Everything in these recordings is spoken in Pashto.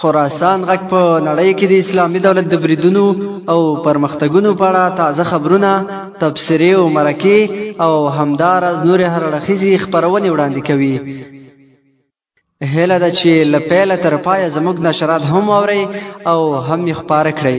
خراسان غږ په نړۍ کې د اسلامي دولت د بریدونو او پرمختګونو په اړه تازه خبرونه، تبصرې او مرکې او همداراز نورې هراړخیزې خپرونې وړاندې کوي. هیله ده چې له پیله تر پایه زموږ نشرات هم واورئ او هم یې خپاره کړئ.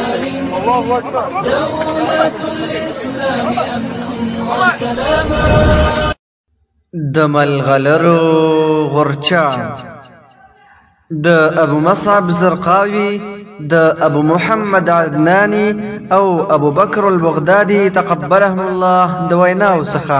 الله اکبر دولت الاسلام امن وسلام د ملغلرو غرچا د ابو مصعب زرقاوي د ابو محمد عدناني او ابو بکر البغدادي تقبلهم الله د ویناو څخه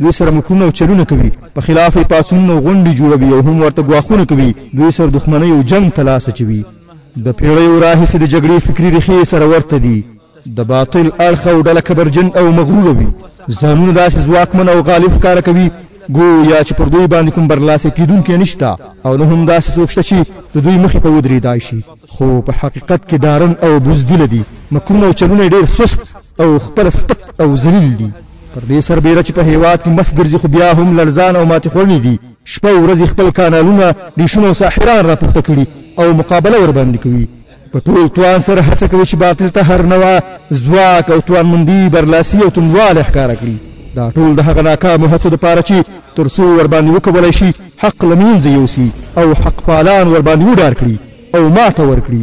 دوی سره مکرونه او چلونه کوي، په خلاف یې پاڅونونه او غونډې جوړوي او هم ورته ګواښونه کوي، دوی سره دښمنۍ او جنګ ته لاس اچوي. د پېړیو راهیسې د جګړې فکري ریښې یې سره ورته دي. د باطل اړخ او ډله کبرجن او مغروره وي، ځانونه داسې ځواکمن او غالب ښکاره کوي ګویا چې پر دوی باندې کوم برلاسه کېدونکی نشته او نه هم داسې څوک شته چې د دوی مخې ته ودرېدای شي، خو په حقیقت کې ډارن او بزدله دي، مکرونه او چلونه یې ډېر سست او خپل سپک او ذلیل دي پر دې سربېره چې په هېواد کې مس ګرځي خو بیا هم لړزان او ماتې خوړلي دي شپه ورځې خپل کانالونه ډیشونه او ساحران راپورته کړي او مقابله ورباندې کوي په ټول توان سره هڅه کوي چې باطل ته هر نوع ځواک او توانمندي برلاسي او توندوالی ښکاره کړي دا ټول د هغه ناکامو هڅو دپاره چې تر څو ورباندې وکولی شي حق له منځه یوسي او حق پالان ورباندې وډار کړي او ماته ورکړي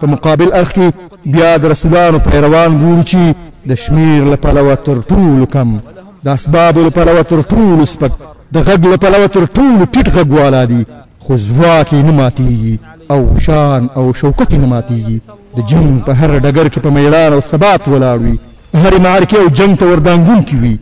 په مقابل اړخ کې بیا د رسولانو پیروان ګورو چې د شمیر له پلوه تر ټولو کم، د اسبابو له پلوه تر ټولو سپک، د غږ له پلوه تر ټولو ټیټ غږ والا دي، خو ځواک یې نه ماتیږي او شان او شوکت یې نه ماتیږي. د جنګ په هر ډګر کې په میړانه او ثبات ولاړ وي، په هرې معرکې او جنګ ته وردانګونکي وي،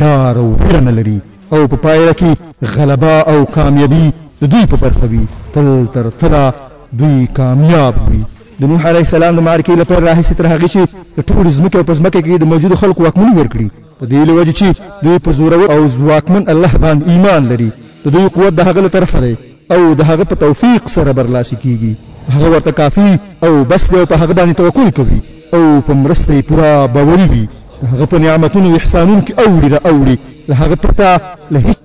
ډار او ویره نه لري او په پایله کې غلبه او کامیابي د دوی په برخه وي. تل تر تله دوی کامیاب وي. د نوح علیه السلام د معرکې له پیل راهیسې تر هغې چې د ټولې ځمکې او په ځمکه کې د موجودو خلکو واکمني ورکړي، د دې له وجې چې دوی په زورور او ځواکمن الله باندې ایمان لري، د دوی قوت د هغه له طرفه دی او د هغه په توفیق سره برلاسي کیږي، هغه ورته کافي او بس دی او په هغه باندې توکل کوي او په مرسته یې پوره باوري وي، د هغه په نعمتونو او احسانونو کې اوړي را اوړي، له هغه پرته له هیڅ.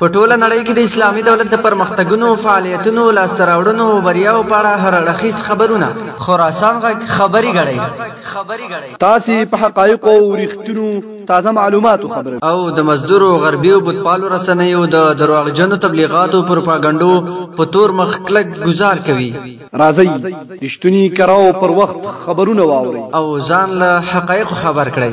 په ټوله نړۍ کې د اسلامي دولت د پرمختګونو فعالیتونو لاسته راوړنو او بریاو په اړه هر اړخیز خبرونه خراسان غږ خبري غړی تاسو په حقایق او رښتینو تازه معلوماتو خبره او د مزدور او غربي او بتپالو رسنیو د درواغجنو تبلیغاتو پروپاګاندا په تور مخ کلک گزار کوي راځي رښتونی کراو پر وخت خبرونه واوري او ځان له حقایق خبر کړئ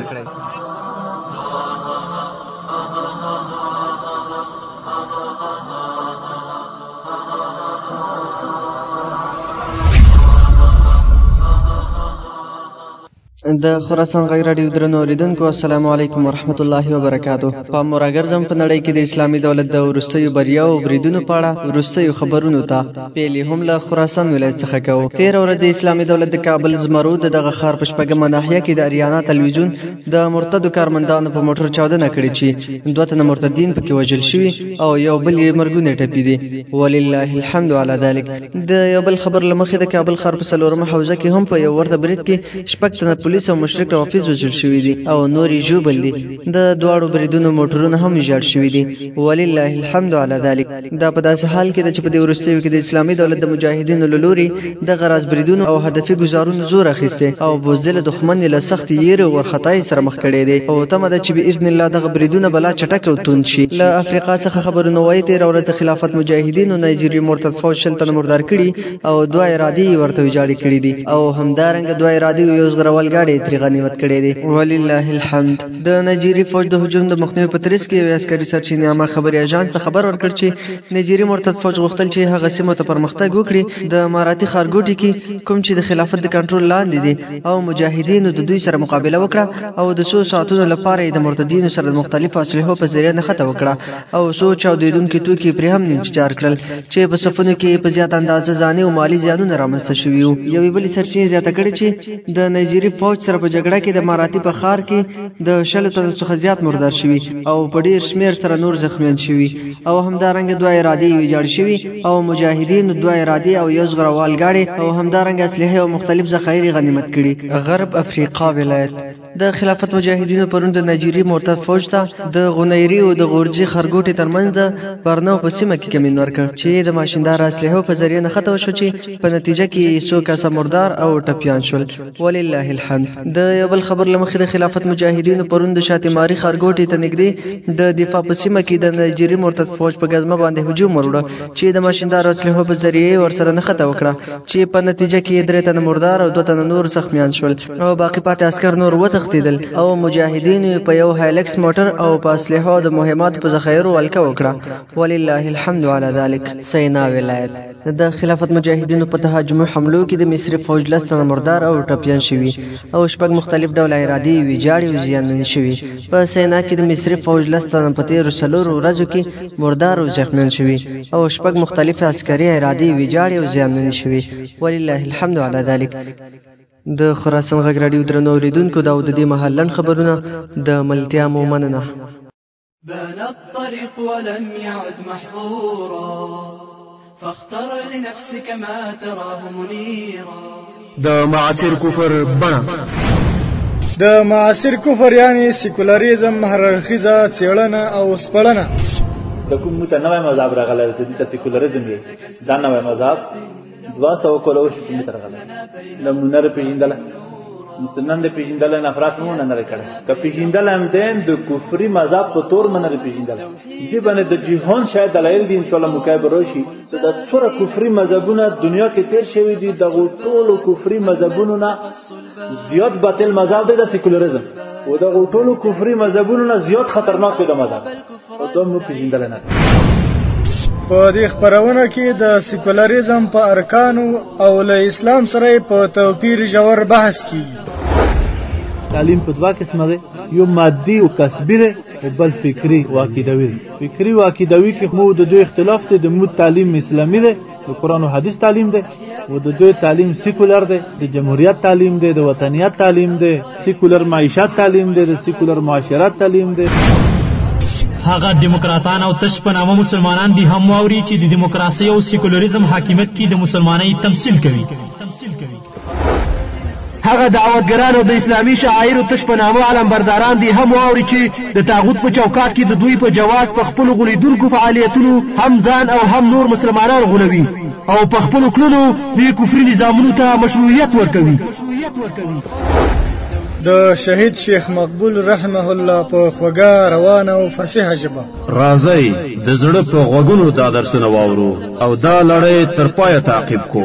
د خراسان غږ راډیو درنو اوریدونکو السلام علیکم ورحمت الله وبرکاتو په مراګرځم په نړۍ کې د اسلامي دولت د ورستیو بریاو او بریدونو په اړه ورستیو خبرونو ته پیلې هم له خراسان ولایت څخه کوو تیر ورځ د اسلامي دولت د کابل زمرو د دغه ښار په شپږمه ناحیه کې د اریانا تلویزیون د مرتدو کارمندانو په موټر چاودنه کړې چې دوه تنه مرتدین پکې وژل شوي او یو بل یې مرګونه ټپي دي ولله الحمد علی ذلک د یو بل خبر لمخې د کابل ښار په څلورمه حوزه کې هم په یو ورته برید کې شپږ تنه پولیس او مشرک روافض وژل شوي دي او نور یې ژوبل دي د دواړو بریدونو موټرونه هم ویجاړ شوي دي ولله الحمد علی ذلک دا په داسې حال کې ده چې په دې وروستیو کې د اسلامي دولت د مجاهدینو له لوري دغه راز بریدونو او هدفي ګزارونو زور اخیستی او بزدل دښمن یې له سختې یېرې او ورخطایۍ سره مخ کړی دی او تمه ده چې باذن الله دغه بریدونه به لا چټک او توند شي. له افریقا څخه خبرونه وایي تېره ورځ د خلافت مجاهدینو نایجیري مرتد فوج شل تنه مردار کړي او دوه یې رادې یې ورته ویجاړې کړي دي او همدارنګه دوه یې رادې او یو زغرول ګاډی یې ترې غنیمت کړی دی. ولله الحمد. د نایجیري فوج د هجوم د مخنیوي په ترڅ کې یوې عسکري سرچینې عامه خبري اژانس ته خبر ورکړ چې نایجیري مرتد فوج غوښتل چې هغه سیمه ته پرمختګ وکړي د ماراتي ښارګوټي کې کوم چې د خلافت د کنټرول لاندې دي او مجاهدینو د دوی سره مقابله وکړه او د څو ساعتونو لپاره یې د مرتدینو سره د مختلفو اسلحو په ذریعه نښته وکړه او څو چاودیدونکي توکي پرې هم انفجار کړل چې په صفونو کې په زیات اندازه ځاني او مالي زیانونه رامنځته شوي یوې بلې سرچینې زیاته کړې چې چې د نایجیري فوج سره په جګړه کې د ماراتی په ښار کې د شلو تنو څخه زیات مردار شوي او په ډیر شمیر سره نور زخمیان شوي او همدارنګه دوه ارادې ویجاړ شوي او مجاهدین دوه ارادې او یو زغروال ګاډي او همدارنګه اسلحه او مختلف ذخایر غنیمت کړي غرب افریقا ولایت د خلافت مجاهدینو پرون د نایجیري مرتد فوج ته د غنیري او د غورجي خرګوټې ترمنځ د برنو په سیمه کې کمین ورکړ چې د ماشیندار اسلحو په ذریعه نښته وشو چې په نتیجه کې څو کسه مردار او ټپیان شول ولله الحمد د یو بل خبر لمخې د خلافت مجاهدینو پرون د شاتماري خرګوټې ته نږدې د دفاع په سیمه کې د نایجیري مرتد فوج په غزمه باندې هجوم وروړ چې د ماشیندار اسلحو په ذریعه ورسره نښته وکړه چې په نتیجه کې درې تنه مردار او دوه تنه نور زخمیان شول او باقی پاتې عسكر نور وتښتیدل او مجاهدینو په یو هایلکس موټر او په اسلحه د مهمات په ذخیرو ولکه وکړه ولله الحمد علی ذلک سینا ولایت د خلافت مجاهدینو په تهاجم حملو کې د مصر فوج لستنه مردار او ټپيان شوي او شپږ مختلف ډول ایرادي ویجاړي او زیانمن شوي په سینا کې د مصر فوج لستنه په تیرو څلورو ورځو کې مردار او زخمیان شوي او شپږ مختلف عسکري ایرادي ویجاړي او زیانمن شوي ولله الحمد علی ذلک د خراسان غږ راډیو درنو اوریدونکو دا او د دې مهال لنډ خبرونه د ملتیا مو مننه بان الطريق ولم يعد محظورا فاختر لنفسك ما تراه منيرا د معاصر کفر بڼه د معاصر کفر یعنی سیکولریزم هررخیزه چیړنه او سپړنه د کوم متنوع مذهب راغلی چې د سیکولریزم دا نوې مذهب دوا سو کولو شي کوم تر غلا نمونه را پیژندل مسلمان د پیژندل نه افراط مو نه لري کړه که پیژندل هم دین د کفري مذهب په تور من لري پیژندل دی باندې د جهان شاید دلایل دي ان شاء الله مکایب راشي چې د څوره کفري مذهبونه دنیا کې تیر شوی دي د ټولو کفري مذهبونو نه زیات باطل مذهب دی د سیکولریزم او د ټولو کفري مذهبونو نه زیات خطرناک دی د مذهب او ته مو پیژندل نه په دې خبرونه کې د سیکولریزم په ارکانو او له اسلام سره په توپیر ژور بحث کیږي تعلیم په دوا قسمه دی یو مادي او کسبي دی او بل فکري او عقیدوي دی فکري او عقیدوي کې مو د دوی اختلاف دی د مو تعلیم اسلامي دی د قرآن و حدیث تعلیم دی و د دوی تعلیم سیکولر دی د جمهوریت تعلیم دی د وطنیت تعلیم دی سیکولر معیشت تعلیم دی د سیکولر معاشرت تعلیم دی هغه دیموکراتان او تش په نامه مسلمانان دي هم واوري چې د دیموکراسۍ او سیکولریزم حاکمیت کې د مسلمانۍ تمثیل کوي هغه دعوتګران او د اسلامي شعایرو تش په نامه علمبرداران دی هم واوري چې د طاغوت په چوکاټ کې د دوی په جواز په خپلو غولیدونکو فعالیتونو هم ځان او هم نور مسلمانان غولوي او په خپلو کړنو دې کفري نظامونو ته مشروعیت ورکوي د شهید شیخ مقبول رحمه الله په خوږه روانه او فصیحه ژبه راځئ د زړه په غوږونو دا درسونه واورو او دا لړۍ تر پایه تعقیب کو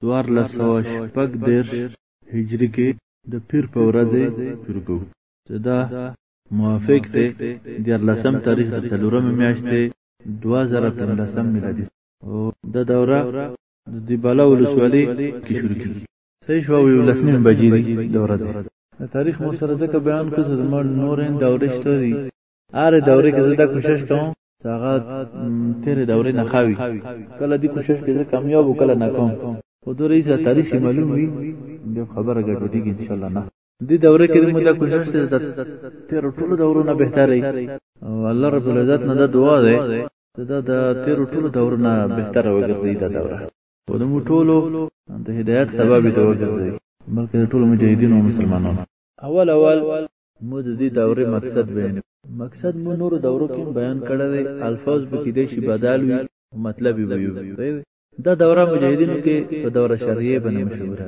څوارلس سوه شپږ دېرش هجري کې د پیر په ورځ یې شروع کوو چې دا موافق دی دیارلسم تاریخ د څلورمې میاشت دی دوه زره پنځلسم میلادي او دا دوره د دیبالا ولسوالۍ کې شروع کېږي صحیح شوه او یولس نیم بجې دي د ورځې د تاریخ مو سره ځکه بیان کړو چې زموږ نورې دورې شته دي هر دوره کې زه دا کوشش کوم چې هغه تیر دوره نه خاوي کله دې کوشش کې زه کامیاب وکړم نه کوم خو د رئیس تاریخ معلوم وي د خبره ګډوډیږي ان شاء الله نه دې دوره کې موږ دا کوشش ته د تیر ټولو دورو نه بهتري او الله رب العزت نه دا دعا ده دا د تیر ټولو دورو نه بهتره وګرځي دا دوره او د مو ټولو د هدایت سبب ته وګرځي بلکې ټول مجاهدین او مسلمانانو اول اول مو د دې دورې مقصد بیان مقصد مو نورو دورو کې بیان کړی دی الفاظ به کېدای شي بدل وي مطلب یې ویو دا دوره مجاهدینو کې په دوره شرعیه باندې مشهوره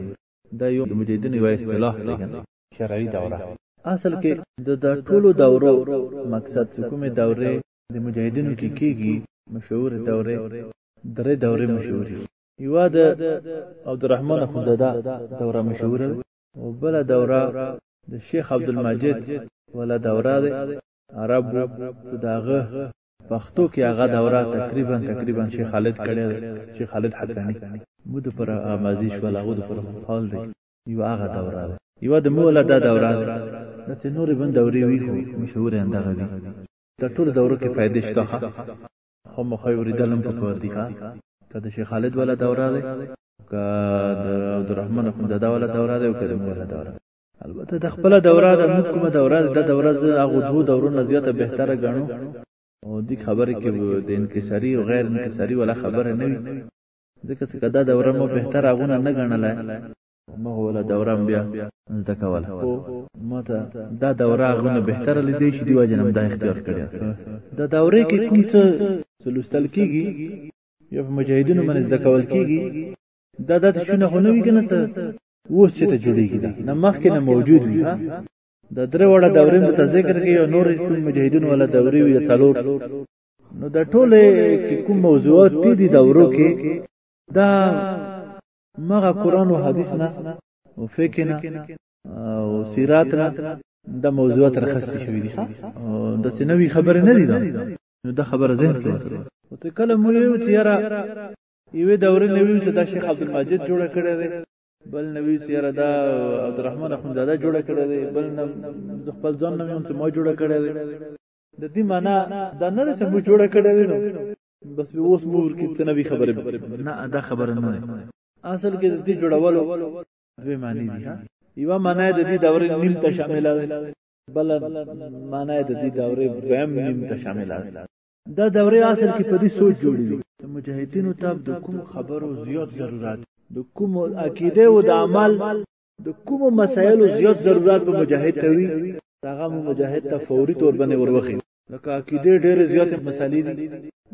دا یو مجاهدینو یو اصطلاح دی شرعي دوره اصل کې د دا ټولو دورو مقصد چې کومې دورې د مجاهدینو کې کېږي مشهور دورې درې دورې مشهورې یو د عبدالرحمن اخوندزاده دوره مشهوره او بل دوره د شیخ عبدالمجید ولا دوره ده عرب ته داغه پښتو کې هغه دوره تقریبا تقریبا شیخ خالد کړي شیخ خالد حقانی مو د پر امازي شو لا غو د پر حال دی یو هغه دوره ده یو د مولا دا دوره ده چې نور بند دوري وی خو مشهور اندغه دي د ټول دورو کې فائدې شته خو مخه وریدل هم پکور دي ښا که د شیخ خالد ولا دوره ده که د عبدالرحمن اخوند دا ولا دوره ده او که د مولا دوره البته د خپل دوره د موږ کومه دوره ده د دوره زه هغه دوه دورو نه زیاته بهتره ګڼو او دې خبره کې د انکساری او غیر انکساری ولا خبره نه وي ځکه چې دا دوره مو بهتره غونه نه ګڼله مغه ولا دوران بیا زده کوله خو ماته دا دوره غونه بهتره لیدې شي دی وجه نم دا اختیار کړی دا دوره کې کوم څه سلوستل کیږي یا په مجاهدینو باندې زده کول کیږي دا د شونه خو نه وی کنه څه اوس چې ته جوړیږي دا نه مخکې نه موجود وي ها د درې وړه دورې مت ذکر کې یو نور کوم مجاهدینو ولا دورې وي د څلور نو د ټوله کې کوم موضوعات دي دورو کې دا مغه قران او حدیث نه او فقه نه او سیرات نه د موضوع تر خسته شوې دي د سنوي خبره نه دي دا نو دا خبره ذهن کې او ته کله مو یو تیرا یوه دوره نوی چې دا شیخ عبد المجید جوړ کړی دی بل نوی تیرا دا عبدالرحمن اخوندزاده جوړ کړی دی بل نه خپل ځان نه مې ته ما جوړ کړی دی د دې معنا دا نه ده چې موږ جوړه کړې وینو بس به اوس مور کې څه نوي خبره نه دا خبره نه اصل کې د دې جوړولو دوه معنی دي یو معنی د دې دورې نیم ته شامل ده بل معنی د دې دورې دویم نیم ته شامل ده دا دورې اصل کې په دې سوچ جوړې دي مجاهدینو ته د کوم خبرو زیات ضرورت د کوم عقیده او د عمل د کومو مسایلو زیات ضرورت په مجاهد ته وي هغه مو مجاهد ته فوري تور باندې وروخي لکه عقیده ډېر زیات مسالې دي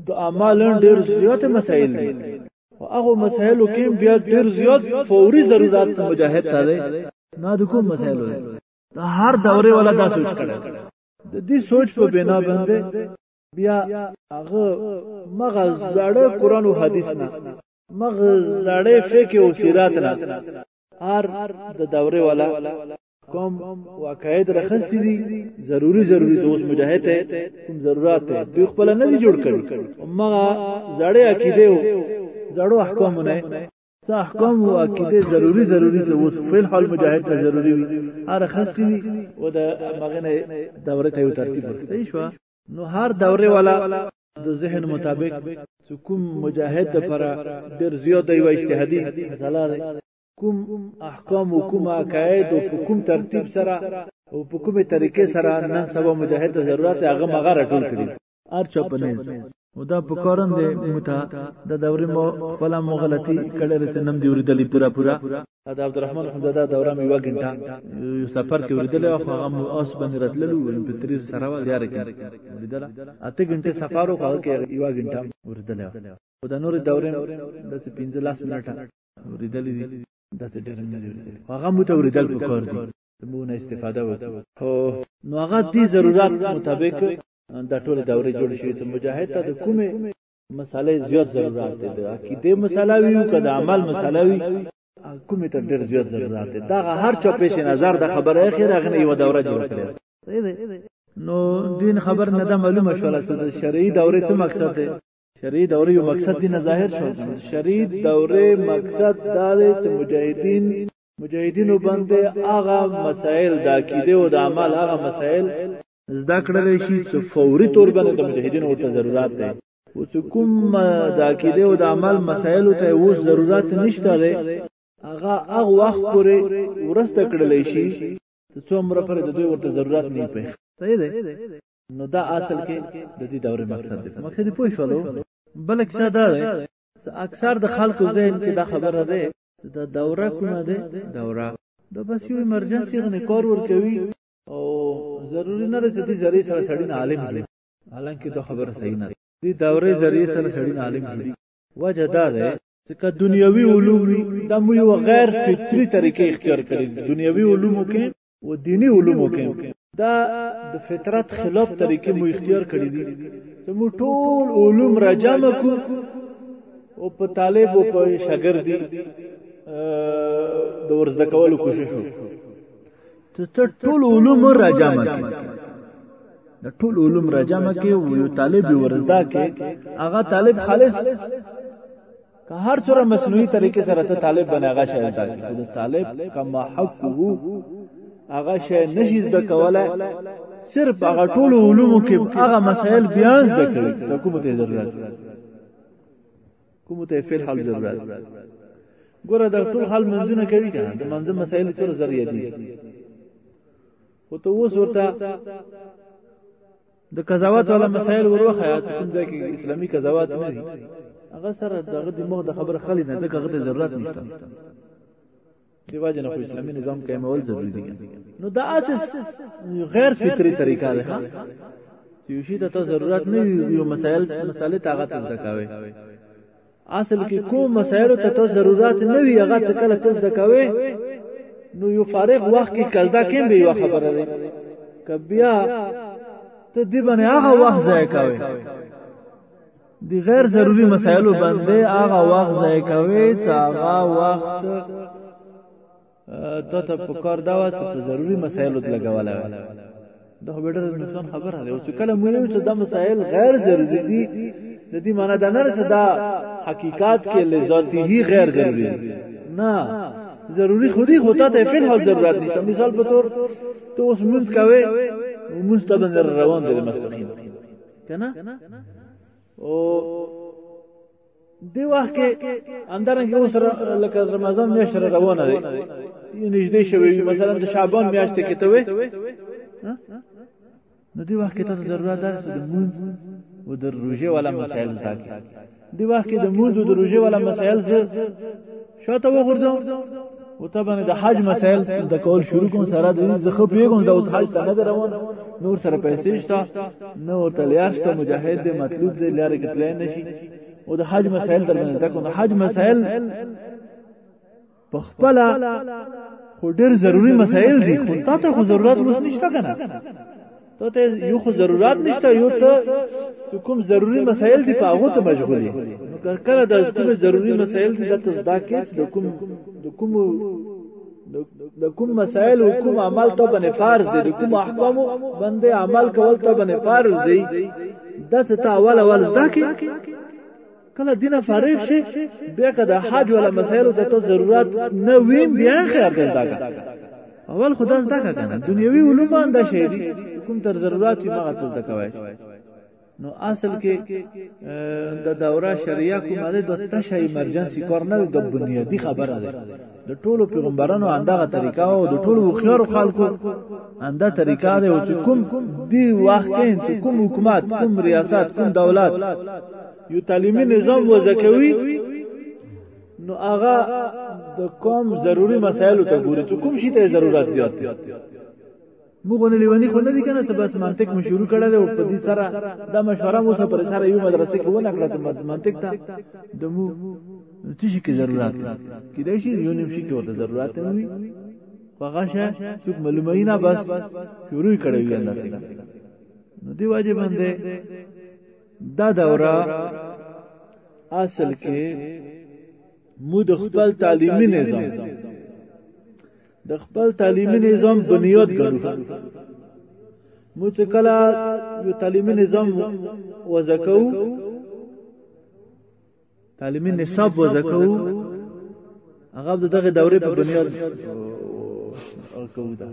د اعمالن ډېر زیات مسایل دي او هغه مسایلو کې بیا ډېر زیات فوري ضرورت په مجاهد ته دی نه د کوم مسایلو دا هر دورې ولا دا سوچ کړه د دې سوچ په بنا باندې بیا هغه مغه زړه قران او حدیث نه مغه زړه فقه او سیرات نه هر د دوره والا کوم واقعیت رخصتی دي ضروری ضروری ته اوس مجاهد ته کوم ضرورت ته دوی خپل نه دي جوړ کړي مغه زړه عقیده او زړو احکام نه څه احکام او عقیده ضروری ضروری ته اوس فعل حال مجاهد ته ضروری وي هر خستی دي او د مغنه دوره ته یو ترتیب ورکړي شو نو هر دوره والا د ذهن مطابق چې کوم مجاهد د پر ډیر زیات دی و اجتهادي مثلا کوم احکام او کوم عقاید او کوم ترتیب سره او په کومه طریقې سره نن سبا مجاهد ضرورت هغه مغه راټول کړي ار چا په نس او دا په کارن دی متا د دورې مو خپل مغلطي کړه رته نم دی ورېدلې پورا پورا دا عبدالرحمن حمزه دوره مې یو غنټه یو سفر کې ورېدلې او هغه مو اوس باندې راتللو په تریر سره و یاره کې ورېدله اته غنټه سفر وکړ کې یو غنټه ورېدلې او دا نور دورې د 15 لاس منټه ورېدلې دي دا ډېر نه دی هغه مو ته ورېدل په کار دی مونه استفاده وکړو هو نو هغه دې ضرورت مطابق د ټوله دورې جوړ شي ته مجاهد ته د کومه مسالې زیات ضرورت دی د عقیده مسله وي او کده عمل مسله وي کومه ته ډېر زیات ضرورت دی دا هر چا پیش نظر د خبره اخیره غنه یو دوره جوړ کړي نو دین خبر نه ده معلومه شوله چې د شرعي دورې څه مقصد دی شرعي دورې یو مقصد دي نه ظاهر شو شرعي دورې مقصد دا دی چې مجاهدین مجاهدینو باندې هغه مسائل د عقیده او د عمل هغه مسائل زده کړل شي چې فوري تور باندې د مجاهدینو ورته ضرورت دی او چې کوم د عقیده او د عمل مسائل ته اوس ضرورت نشته دی هغه هغه وخت پورې ورسته کړل شي ته څومره پر د دوی ورته ضرورت نه پېښ صحیح دی نو دا اصل کې د دې دورې مقصد دی مقصد پوه شولو بل کیسه دا ده چې اکثر د خلکو ذهن کې دا خبره ده چې دا دوره کومه ده دوره دا بس یو ایمرجنسي غنې کار ورکوي او ضروری نه ده چې دې ذریعه سره سړی عالم دی حالانکه دا خبره صحیح نه ده دې دورې ذریعه سره سړی عالم دی وجه دا ده چې که دنیوي علوم وي دا مو یو غیر فطري طریقې اختیار کړي دنیوي علومو کې او دینی علومو کې دا د فطرت خلاف طریقې مو اختیار کړې دي چې مو ټول علوم را جمع کو او په طالب او په شاګردي د ورزده کولو کوشش وکړو ته ټول علوم را جمع کړي د ټول علوم را جمع کړي او یو طالب ورزدا کې هغه طالب خالص که هر څوره مصنوعي طریقې سره ته طالب بناغه شي دا د طالب کما حق وو هغه شی نشي زده کولای صرف هغه ټول علومو کې هغه مسائل بیا زده کړي څه کومه ته ضرورت کوم ته فعل حال ضرورت ګوره دا ټول حال منځونه کوي کنه د منځ مسائل څور ذریعہ دي او ته اوس ورته د قضاوت ولا مسائل وروخه یا کوم ځای کې اسلامي قضاوت نه دي هغه سره دغه د مخ د خبر خالي نه ځکه هغه ته ضرورت نشته دیوا جن خو اسلامي نظام قائمول ضروري دي نو دا اساس غیر فطری طریقه ده یو شی ته ضرورت نه یو مسائل مسالې تاغه ته ځکاوي اصل کې کوم مسائل ته ته ضرورت نه وي هغه ته کله ته ځکاوي نو یو فارغ وخت کې کلدا کېم به یو خبره ده کبیا ته دی باندې هغه وخت ځای کاوي دی غیر ضروری مسایلو باندې هغه وخت ځای کوي چې هغه وخت ته ته په کار دا و چې په ضروری مسایلو ته لګولای دا خو ډېر نقصان خبره ده او چې کله مو یو چې دا مسایل غیر ضروری دي د دې معنی دا نه چې دا حقیقت کې لذاتي هی غیر ضروری نه ضروری خودی خطا ته فعل حال ضرورت نشته مثال په تور ته اوس منځ کوي منځ ته بندر روان دي مسلمان کنه او دی وخت کې اندرنګ اوس لکه رمضان میاشت روانه ده نږدې شوی مثلا د شعبان میاشت کې ته وې نو دی وخت کې ته ضرورت درس د مونږ او د روزه ولا مسائل زده دی وخت کې د مونږ د روژې والا مسائل زه شاته وغورځم او ته باندې د حج مسائل د کول شروع کوم سره د دې زخه پیګم د حج ته نه روان نور سره پیسې شته نو ورته لیار شته مجاهد دی مطلوب دی لیار کې تلای نشي او د حج مسائل تر منځ د حج مسائل په خپل خو ډیر ضروری مسائل دي خو تا ته خو ضرورت اوس نشته کنه ته ته یو خو ضرورت نشته یو ته کوم ضروری مسائل دي په هغه ته مشغولې نو کله د کوم ضروری مسائل دي د تزدا کې د کوم د کوم د کوم مسائل او کوم عمل ته باندې فرض دي د کوم احکام باندې عمل کول ته باندې فرض دي د څه تا اول اول زده کې کله دینه فارغ شي بیا که د حج ولا مسایلو ته ته ضرورت نه ویم بیا خیر دی دا اول خدا زده کا کنه دنیوي علوم انده شي دي کوم تر ضرورت یې مغه تل تکوي نو اصل کې د دوره شریعه کومه ده د تشه ایمرجنسي کار نه د بنیادی خبره ده د ټولو پیغمبرانو اندغه طریقه او د ټولو خيار خلکو انده طریقه ده او چې کوم دی وخت کې چې کوم حکومت کوم ریاست کوم دولت یو تعلیمي نظام وزکوي نو هغه د کوم ضروری مسایلو ته ګوري چې کوم شي ته ضرورت زیات دی موږونه لیونی خو نه دي کنه چې بس منطق مو شروع کړه دی او په دې سره دا مشوره مو سره پر سره یو مدرسې کې ونه کړه ته منطق ته د مو څه شي کې ضرورت کې دا شي یو نیم شي کې ورته ضرورت نه وي فغشه څوک معلومه نه بس شروع کړی وي الله تعالی نو دی واجب باندې دا دوره اصل کې مو د خپل تعلیمي نظام د خپل تعلیمي نظام بنیاد ګڼو مو چې کله یو تعلیمي نظام وزکو تعلیمي نصاب وزکو هغه دغه دورې په بنیاد کوو دا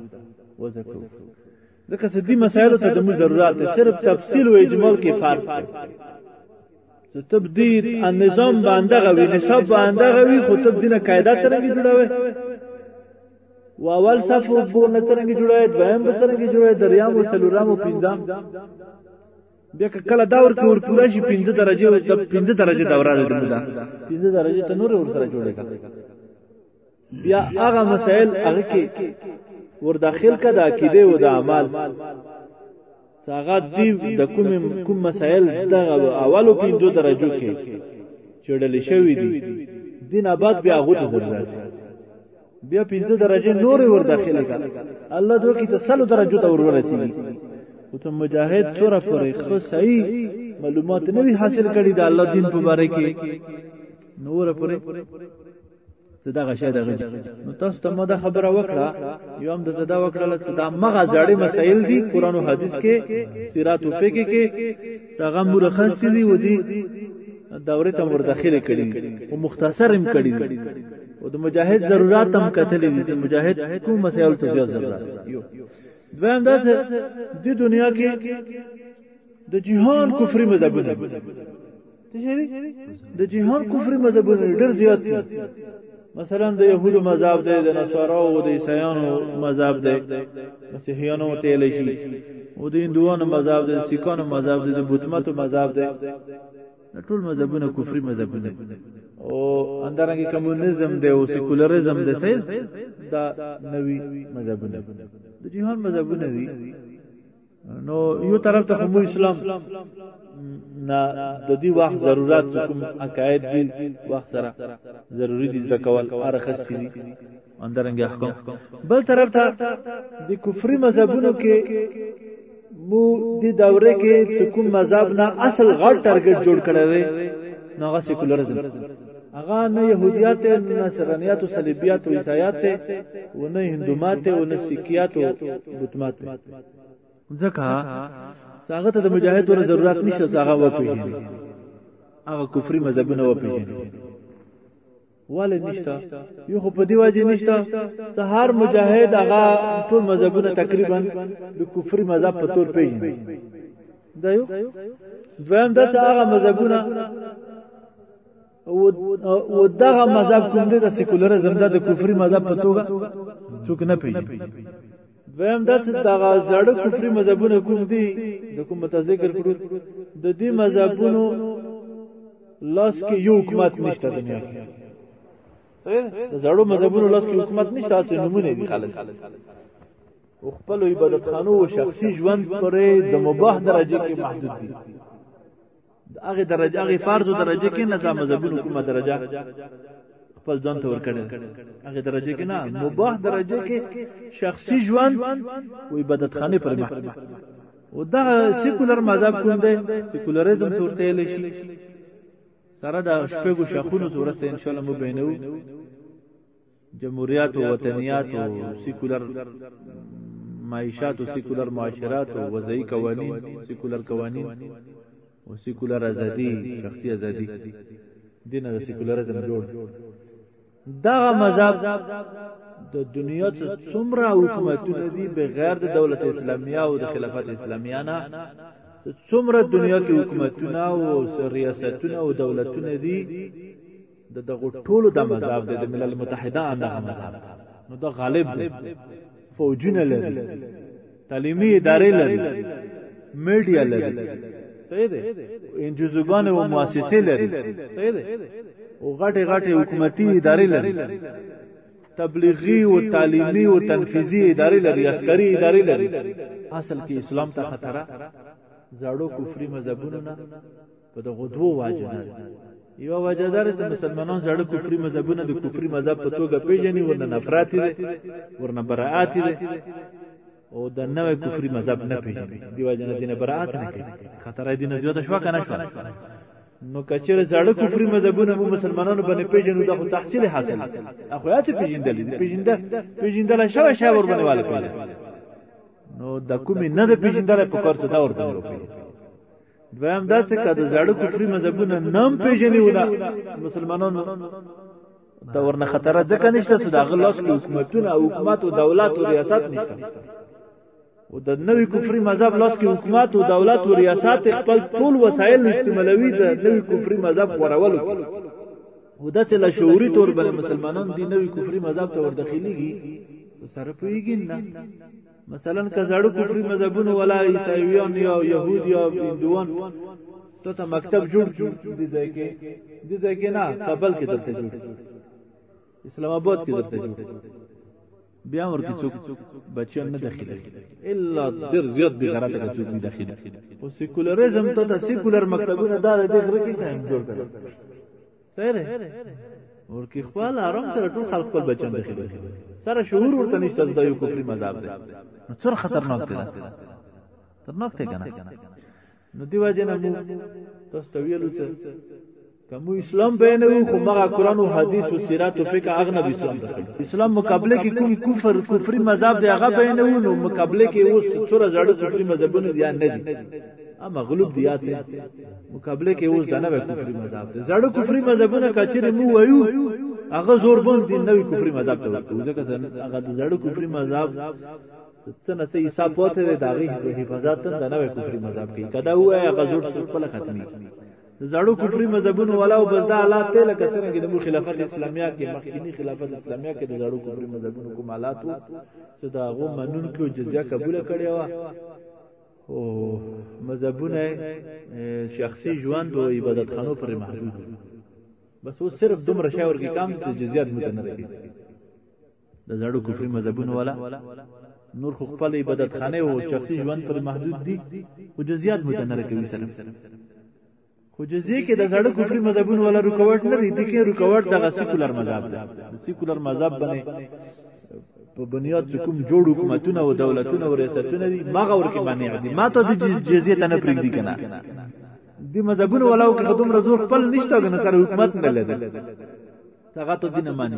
وزکو ځکه چې دې مسایلو ته زموږ ضرورت دی صرف تفصیل او اجمال کې فرق دی چې تب دې نظام باندې غوي نصاب باندې غوي خو تب دې نه قاعده څنګه جوړوي و اول صف وګور نه څنګه جوړوي دویم به څنګه جوړوي دریام او تلورام او پنځم بیا کله دور کې ور پوره شي 15 درجه او 15 درجه دوره ده موږ 15 درجه ته نور ور سره جوړه بیا هغه مسائل هغه کې ور داخل کا د عقیده او د اعمال هغه دی د کوم کوم مسائل د اولو پینځو درجو کې چړل شوی دی دین آباد بیا غوت ورځي بیا پینځه درجه نور ور داخل کا الله دوی کې تسلو درجو ته ور ورسیږي او ته مجاهد تور پرې خو صحیح معلومات نه وی حاصل کړي د الله دین په باره کې نور پرې څه دغه شی دغه نو تاسو ته مو دا خبره وکړه یو هم د دا وکړه چې دا مغه زړې مسائل دي قران او حدیث کې سیرات او فقہ کې هغه مرخص دي و دي دورې ته ور داخله کړي او مختصر هم کړي او د مجاهد ضرورت هم کتلې دي مجاهد کوم مسائل ته ضرورت یو دویم دا چې د دنیا کې د جهان کفري مذهبونه د جهان کفر مذهبونه ډېر زیات دي مثلا د يهودو مذهب دی د نصاراو او د عیسایانو مذهب دی مسیحیانو ته ویل شي او د هندوانو مذهب دی سیکانو مذهب دی د بوتمتو مذهب دی ټول مذهبونه کفري مذهبونه او اندرنګي کمونیزم دی او سیکولریزم دی سید دا نوی مذهبونه د جهان مذهبونه دي نو یو طرف ته مو اسلام نه د دې وخت ضرورت کوم عقاید دی وخت سره ضروری دي د کول ارخصتي دي اندرنګ احکام بل طرف ته د کفري مذهبونو کې مو د دوره کې کوم مذهب نه اصل غړ ټارګټ جوړ کړی دی نو هغه سیکولرزم هغه نه يهوديات نه نصرانيات او صلیبيات او عیسایات او نه هندومات او نه سیکیات او بوتمات ځکه هغه ته د مجاهد ور ضرورت نشته چې هغه وپیژني هغه کفري مذهبونه وپیژني ولې نشته یو خو په دی وجه نشته ته هر مجاهد هغه ټول مذهبونه تقریبا د کفري مذهب په تور پیژني دا یو دویم دا چې هغه مذهبونه او دغه مذهب کوم دی د سیکولرزم د کفري مذهب په توګه څوک نه پیژني دویم دا چې دغه زړه کفري مذهبونه کوم دي د کوم متذکر کړو د دې مذهبونو لاس کې یو حکومت نشته دنیا کې د زړو مذهبونو لاس کې حکومت نشته چې نمونه دي خالص او خپل عبادت خانو او شخصي ژوند پرې د مباح درجه کې محدود دي هغه درجه هغه فرض درجه کې نه دا مذهبونو کومه درجه خپل ځان ته ورکړل هغه درجه کې نه مباح درجه کې شخصي ژوند او عبادت خانه پر مخ او دا سیکولر مذهب کوم دی سیکولریزم تورته لشي سره د شپږو شخونو تورسته ان شاء الله مو بینو جمهوریت او وطنیات او سیکولر معیشت او سیکولر معاشرات او وضعي قوانین سیکولر قوانین او سیکولر ازادي شخصي ازادي دینه د سیکولرزم جوړ دا مذهب د دنیا ته څومره حکومتونه دي بغیر د دولت اسلامیا او د خلافت اسلامیا نه څومره دنیا کې حکومتونه او ریاستونه او دولتونه دي د دغه ټولو د مذاب د ملل متحده انده مذاب نو د غالب دی فوجونه لري تعلیمي ادارې لري میډیا لري صحیح دی انجوزګان او مؤسسې لري صحیح دی او غټه غټه حکومتي ادارې لري تبلیغي او تعلیمي او تنفیذي ادارې لري عسکري ادارې لري اصل کې اسلام ته خطر زړو کفري مذهبونو نه په دغه دوه واجنه یو وجدار چې مسلمانان زړه کفري مذهبونه د کفري مذهب په توګه پیژني ورنه نفرت دي ورنه برائات دي او د نوې کفري مذهب نه پیژني دی وجنه دینه برائات نه کوي خطر دې نه زیاته شو کنه شو نو کچره زړه کفري مذهبونه مو مسلمانانو باندې پیژنو د خو تحصیل حاصل اخو یاته پیژندل پیژنده پیژندل شوی شی ور باندې واله نو د کومې نه د پیژندل په کار څه دا ور باندې دویم دا چې کده زړه کفري مذهبونه نام پیژني ولا مسلمانانو دا ورنه خطر ځکه نشته چې دا غلاس کې حکومتونه او حکومت او دولت او ریاست نشته او د نوې کفري مذهب لاس کې حکومت او دولت او ریاست خپل ټول وسایل استعمالوي د نوې کفري مذهب خورولو او دا چې لا شعوري تور بل مسلمانان دی نوې کفري مذهب ته ورداخليږي سره پويږي نه مثلا که زړو کفري مذهبونو ولا عیسایان یا يهود یا هندوان ته ته مکتب جوړ دي ځای کې دي ځای کې نه کابل کې درته جوړ اسلام آباد کې درته جوړ بیا ورکه څوک بچیان نه داخله الا ډیر زیات به غیرت کې څوک نه داخله او سیکولریزم ته ته سیکولر مکتبونه دا د غره کې قائم جوړ کړل سره اور کې خپل آرام سره ټول خلک خپل بچان دخیل سره شعور ورته نشته دا یو کفري مذهب دی نو څور خطرناک دی خطرناک دی کنه نو دی واجه نه مو تاسو ته ویلو چې کوم اسلام به نه وو خو مغه قران او حدیث او سیرت او فقه اغنب اسلام دخل اسلام مقابله کې کوم کفر کفري مذهب دی هغه به نه وو نو مقابله کې اوس څور زړه کفري مذهبونه دی نه دي اما غلوب دی یاته مقابله کې اوس دا نه کفري مذهب دی زړه کفري مذهبونه کچري مو وایو هغه زور بند دي نوې کفري مذهب ته ورکوي ځکه هغه د زړه کفري مذهب څه نه څه حساب پوته دی داغي حفاظت ته د نوې کفري مذهب کې کدا هوا هغه زور خپل ختمي زړو کفري مذهبونو والا او بس دا حالات ته لکه څنګه د خلافت اسلامیه کې مخکینی خلافت اسلامیه کې د زړو کفري مذهبونو کوم حالات وو چې دا غو منون کې جزیه قبول کړي وا او مذهبونه شخصي ژوند او عبادت خانو پر محدود بس اوس صرف دومره شاور کې کام چې جزيات مونته نه کوي د زړو کفري مذهبونو والا نور خو خپل عبادت خانه او شخصي ژوند پر محدود دي او جزيات مونته نه کوي صرف خو جزیه کې د زړه کفري مذهبونو ولا رکاوټ نه لري دغه رکاوټ د سیکولر مذهب دی سیکولر مذهب باندې په بنیاد چې کوم جوړ حکومتونه او دولتونه او ریاستونه دي مغه ورکه باندې دي ما ته د جزیه ته نه پرېږدي کنه د مذهبونو ولاو کې خدوم رزور خپل نشته غن سره حکومت نه لري څنګه ته دین مانی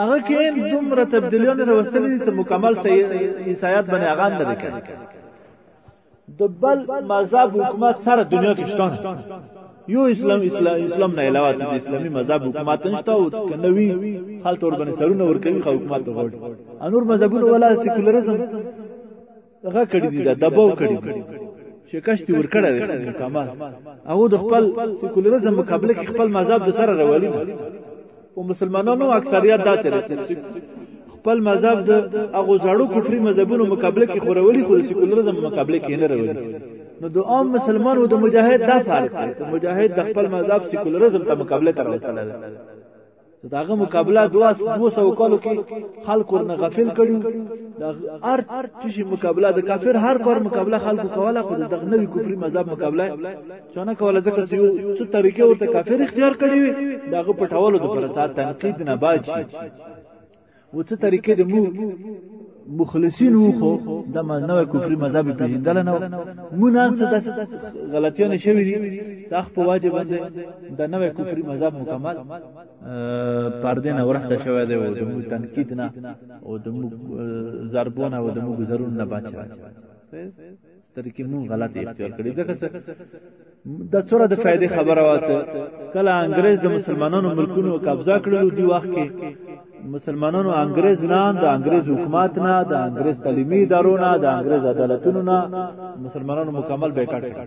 هغه کې دومره تبدیلیونه راوستلې دي چې مکمل عیسایت باندې هغه نه لري د بل مذهب حکومت سره دنیا کې شته یو اسلام اسلام اسلام نه علاوه د اسلامي مذهب حکومت نشته او کنوي خلک ور باندې سرونه ور کوي خو حکومت غوړي انور مذهبونه ولا سیکولریزم غ کړی دی دا دباو کړی دی شکش دی ور کړی دی کمال هغه د خپل سیکولریزم مقابله کې خپل مذهب د سره راولي او مسلمانانو اکثریت دا چره خپل مذهب د هغه زړو کفري مذهبونو مقابله کې خورولي خو د سیکولریزم مقابله کې نه راولي نو د عام مسلمان او د مجاهد دا فرق دی مجاهد د خپل مذهب سیکولریزم ته مقابله تر وسله داغه مقابله 200 کالو کې خلک ورنه غفل کړي د ار چې مقابله د کافر هر کار مقابله خلکو کوله خو د نوې کفري مذهب مقابله چونه کوله ځکه چې څو طریقې ورته کافر اختیار کړي داغه پټولو د پر سات تنقید نه باج شي و څه طریقې د مو مخلصین وو خو د نوې کفري مذهب پیژندل نه مو نه څه د غلطیونه شوې دي ځخ په واجب باندې د نوې کفري مذهب مکمل پردې نه ورسته شوې دی او د مو تنقید نه او د مو ضربونه او د مو گذرون نه بچا تر کې مون غلط اختیار کړی ځکه چې د څوره د فائدې خبره واته کله انګريز د مسلمانانو ملکونو قبضه کړلو دی وخت کې مسلمانانو انګريز نه د انګريز حکومت نه د انګريز تعلیمي ادارو نه د انګريز عدالتونو نه مسلمانانو مکمل بیکاټ کړ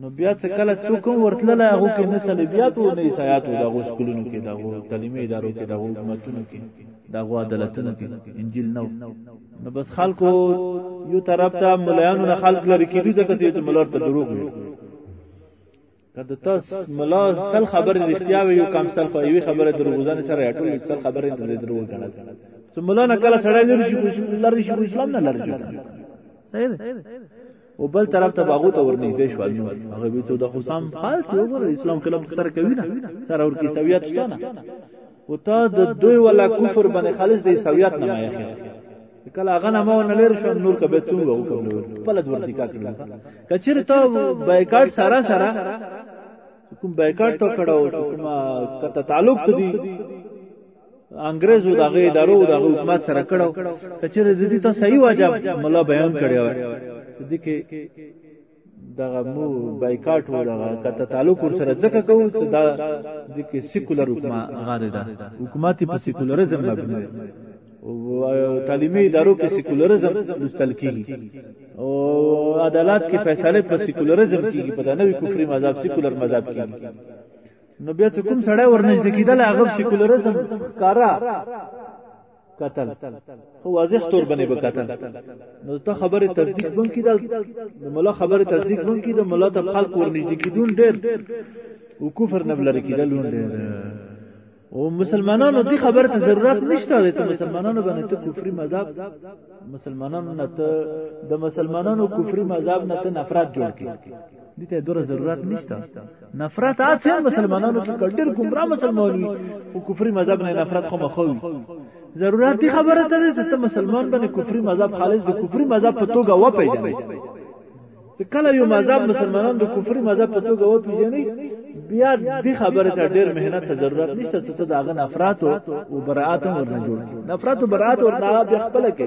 نو بیا څه کله څوک ورتلل هغه کې نه صلیبیات او نه عیسایات او دغه سکولونو کې دغه تعلیمي ادارو کې دغه حکومتونو کې دغه عدالتونو کې انجیل نو نو بس خلکو یو طرف ته ملایانو نه خلک لري کېدو ځکه چې ملار ته دروغ وي کله تاسو ملا سل خبره رښتیا وي یو کم سل خو یوې خبره دروغجن سره ټول سل خبره دې دروغ کړه چې ملا نه کله سړی لري شي لري شي اسلام نه لري شي صحیح او بل طرف ته باغو ته ورنږدې شول نو هغه بیت د حسام حال کې وګوره اسلام خلاف سره کوي نه سره ور کې سویات شته نه او تا د دوی ولا کفر باندې خالص د سویات نه ما یخه کله هغه نه مو نه لیر شو نور کبه څنګه وکړو په لد ورتي کا کړل کچیر ته بایکاټ سارا سارا کوم بایکاټ ته کړو کوم کته تعلق ته دی انګريزو د غي ادارو د حکومت سره کړو کچره د دې ته صحیح واجب مله بیان کړی و چې د کې دغه مو بایکاټ و دغه کته تعلق ور سره ځکه کو چې دا د کې سیکولر حکومت غاره ده حکومت په سیکولرزم مبني او تعلیمي ادارو کې سیکولرزم مستل کیږي او عدالت کې فیصله په سیکولرزم کیږي په دا نوې کفري مذهب سیکولر مذهب کیږي نو بیا چې کوم سړی ورنږدې کیدل هغه سیکولرزم ښکارا قتل خو واضح تور باندې به قتل نو ته خبره تصدیق بون کیدل د مولا خبره تصدیق بون کیدل مولا ته خلق ورنږدې کیدون ډیر او کفر نه بلر کیدل ډیر او مسلمانانو دې خبره ته ضرورت نشته د مسلمانانو باندې ته کفري مذهب مسلمانانو نه ته د مسلمانانو کفري مذهب نه ته نفرت جوړ کړي دي ته دوره ضرورت نشته نفرت اته مسلمانانو کې کډیر ګمرا مسلمان وي او کفري مذهب نه نفرت خو مخوي ضرورت دي خبره ته ده چې مسلمان باندې کفري مذهب خالص د کفري مذهب په توګه و پیژني چې کله یو مذهب مسلمانان د کفري مذهب په توګه و پیژني بیا دې خبره ته ډېر مهنت ته ضرورت نشته چې ته دا غن افراط او برائات ورنه جوړ نفرت او برائات ورنه بیا خپل کې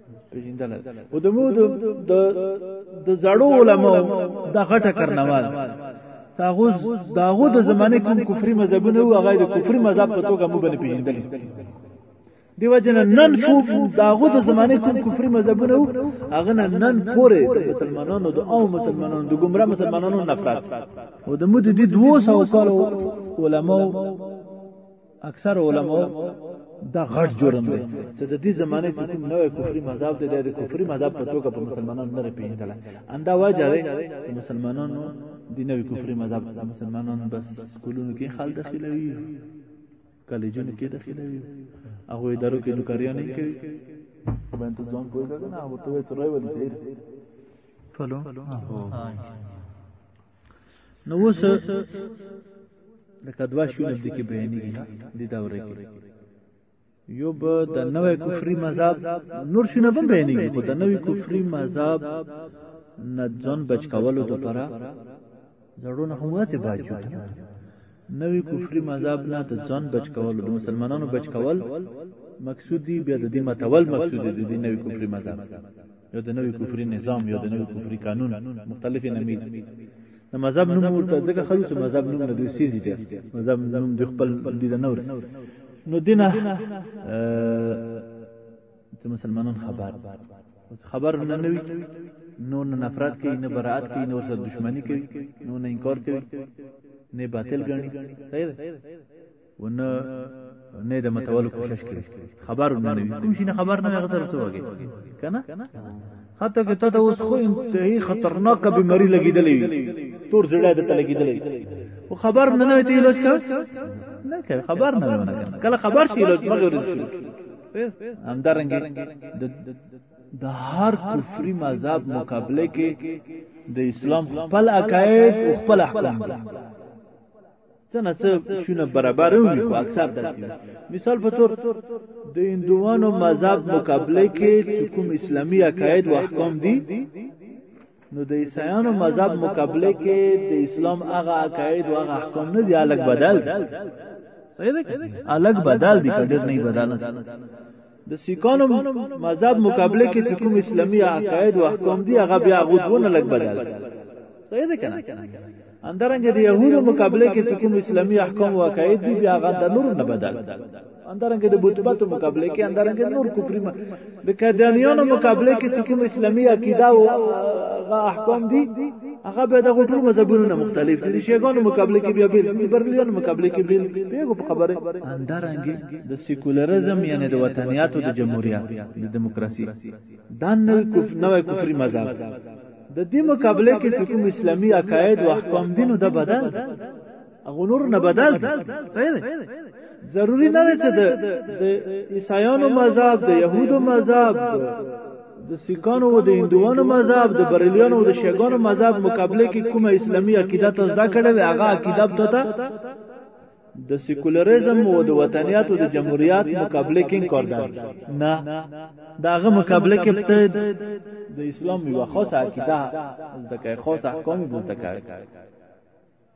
پیژندل او د مو د د زړو علماء د غټه کرنوال تاغو داغو د زمانه کوم کفري مذهبونه او هغه د کفري مذهب په توګه مو بل پیژندل دیو جن نن فو داغو د زمانه کوم کفري مذهبونه او هغه نن پورې مسلمانانو د او مسلمانانو د ګمرا مسلمانانو نفرت او د مو د 200 کالو علماء اکثر علماء دا غټ جرم دی چې د دې زمانه چې کوم نوې کفري مذهب دی د کفري مذهب په توګه په مسلمانانو نه پیژندل اندا وجه دی چې مسلمانانو د نوې کفري مذهب مسلمانانو بس کولونو کې خال داخلوي کالجونو کې داخلوي هغه ادارو کې نوکریان نه کوي باندې ته ځان پوهیږي نه هغه ته وایي چې راوړل شي فلو نو اوس د کدوا شونه د کې بیانېږي د دوره کې یو به د نوې کفري مذهب نور شونه به بیانېږي خو د نوې کفري مذهب نه ځان بچ کولو لپاره زړونه هم وځي باجو نوې کفري مذهب نه د ځان بچ کولو د مسلمانانو بچ کول مقصود دی بیا د دې متول مقصود دی د نوې کفري مذهب یو د نوې کفري نظام یو د نوې کفري قانون مختلفې نمې د مذهب نوم ورته ځکه خلک چې مذهب نوم نه دوی سیزي دی مذهب نوم د خپل دي د نور نو دینه چې مسلمانان خبر خبر نه نوي نو نه نفرت کوي نه برائت کوي نه ورسره دښمنی کوي نو نه انکار کوي نه باطل ګڼي صحیح ده و نه نه د متول کوشش کوي خبر نه وي کوم شي نه خبر نه غزر څه وږي کنه حتی که ته ته اوس خو انتهایی خطرناک بیماری لګیدلې وي تور زړه ته لګیدلې او خبر نه نه ته علاج کا نه کوي خبر نه نه کله خبر شي علاج مګر همدارنګه د د هر کفري مذهب مقابله کې د اسلام خپل عقاید او خپل احکام دي څه نه څه شونه برابر وي خو اکثر داسې وي مثال په تور د هندوانو مذهب مقابله کې چې کوم اسلامي عقاید او احکام دي نو د عیسایانو مذهب مقابله کې د اسلام هغه عقاید او هغه احکام نه دي الګ بدل صحیح ده الګ بدل دي کډیر نه بدل د سیکانو مذهب مقابله کې چې کوم اسلامي عقاید او احکام دي هغه بیا غوډونه لګ بدل صحیح ده کنه اندرنګ د يهودو مقابله کې چې کوم اسلامي احکام او عقاید دي بیا هغه د نور نه بدل اندرنګ د بوتباتو مقابله کې اندرنګ نور کفري د کدانیانو مقابله کې چې کوم اسلامي عقیده او احکام دي هغه به د غټو مذهبونو نه مختلف دي شیګانو مقابله کې بیا بیل دي برلیانو مقابله کې بیل پیغو په خبره اندرنګ د سیکولرزم یعنی د وطنیاتو د جمهوریت د دیموکراسي دا نوې کفر نوې کفري مذهب د دې مقابله کې چې کوم اسلامي عقاید او احکام دینو د بدل هغه نور نه بدل صحیح دی ضروری نه دی چې د عیسایانو مذهب د يهودو مذهب د سیکانو او د هندوانو مذهب د بریلیانو او د شیګانو مذهب مقابله کې کومه اسلامي عقیده ته زده کړې هغه عقیده ته د سیکولریزم او د وطنیاتو د جمهوریت مقابله کې کاردان نه داغه مقابله کې ته د اسلام یو خاصه عقیده د کې خاص احکام د تکای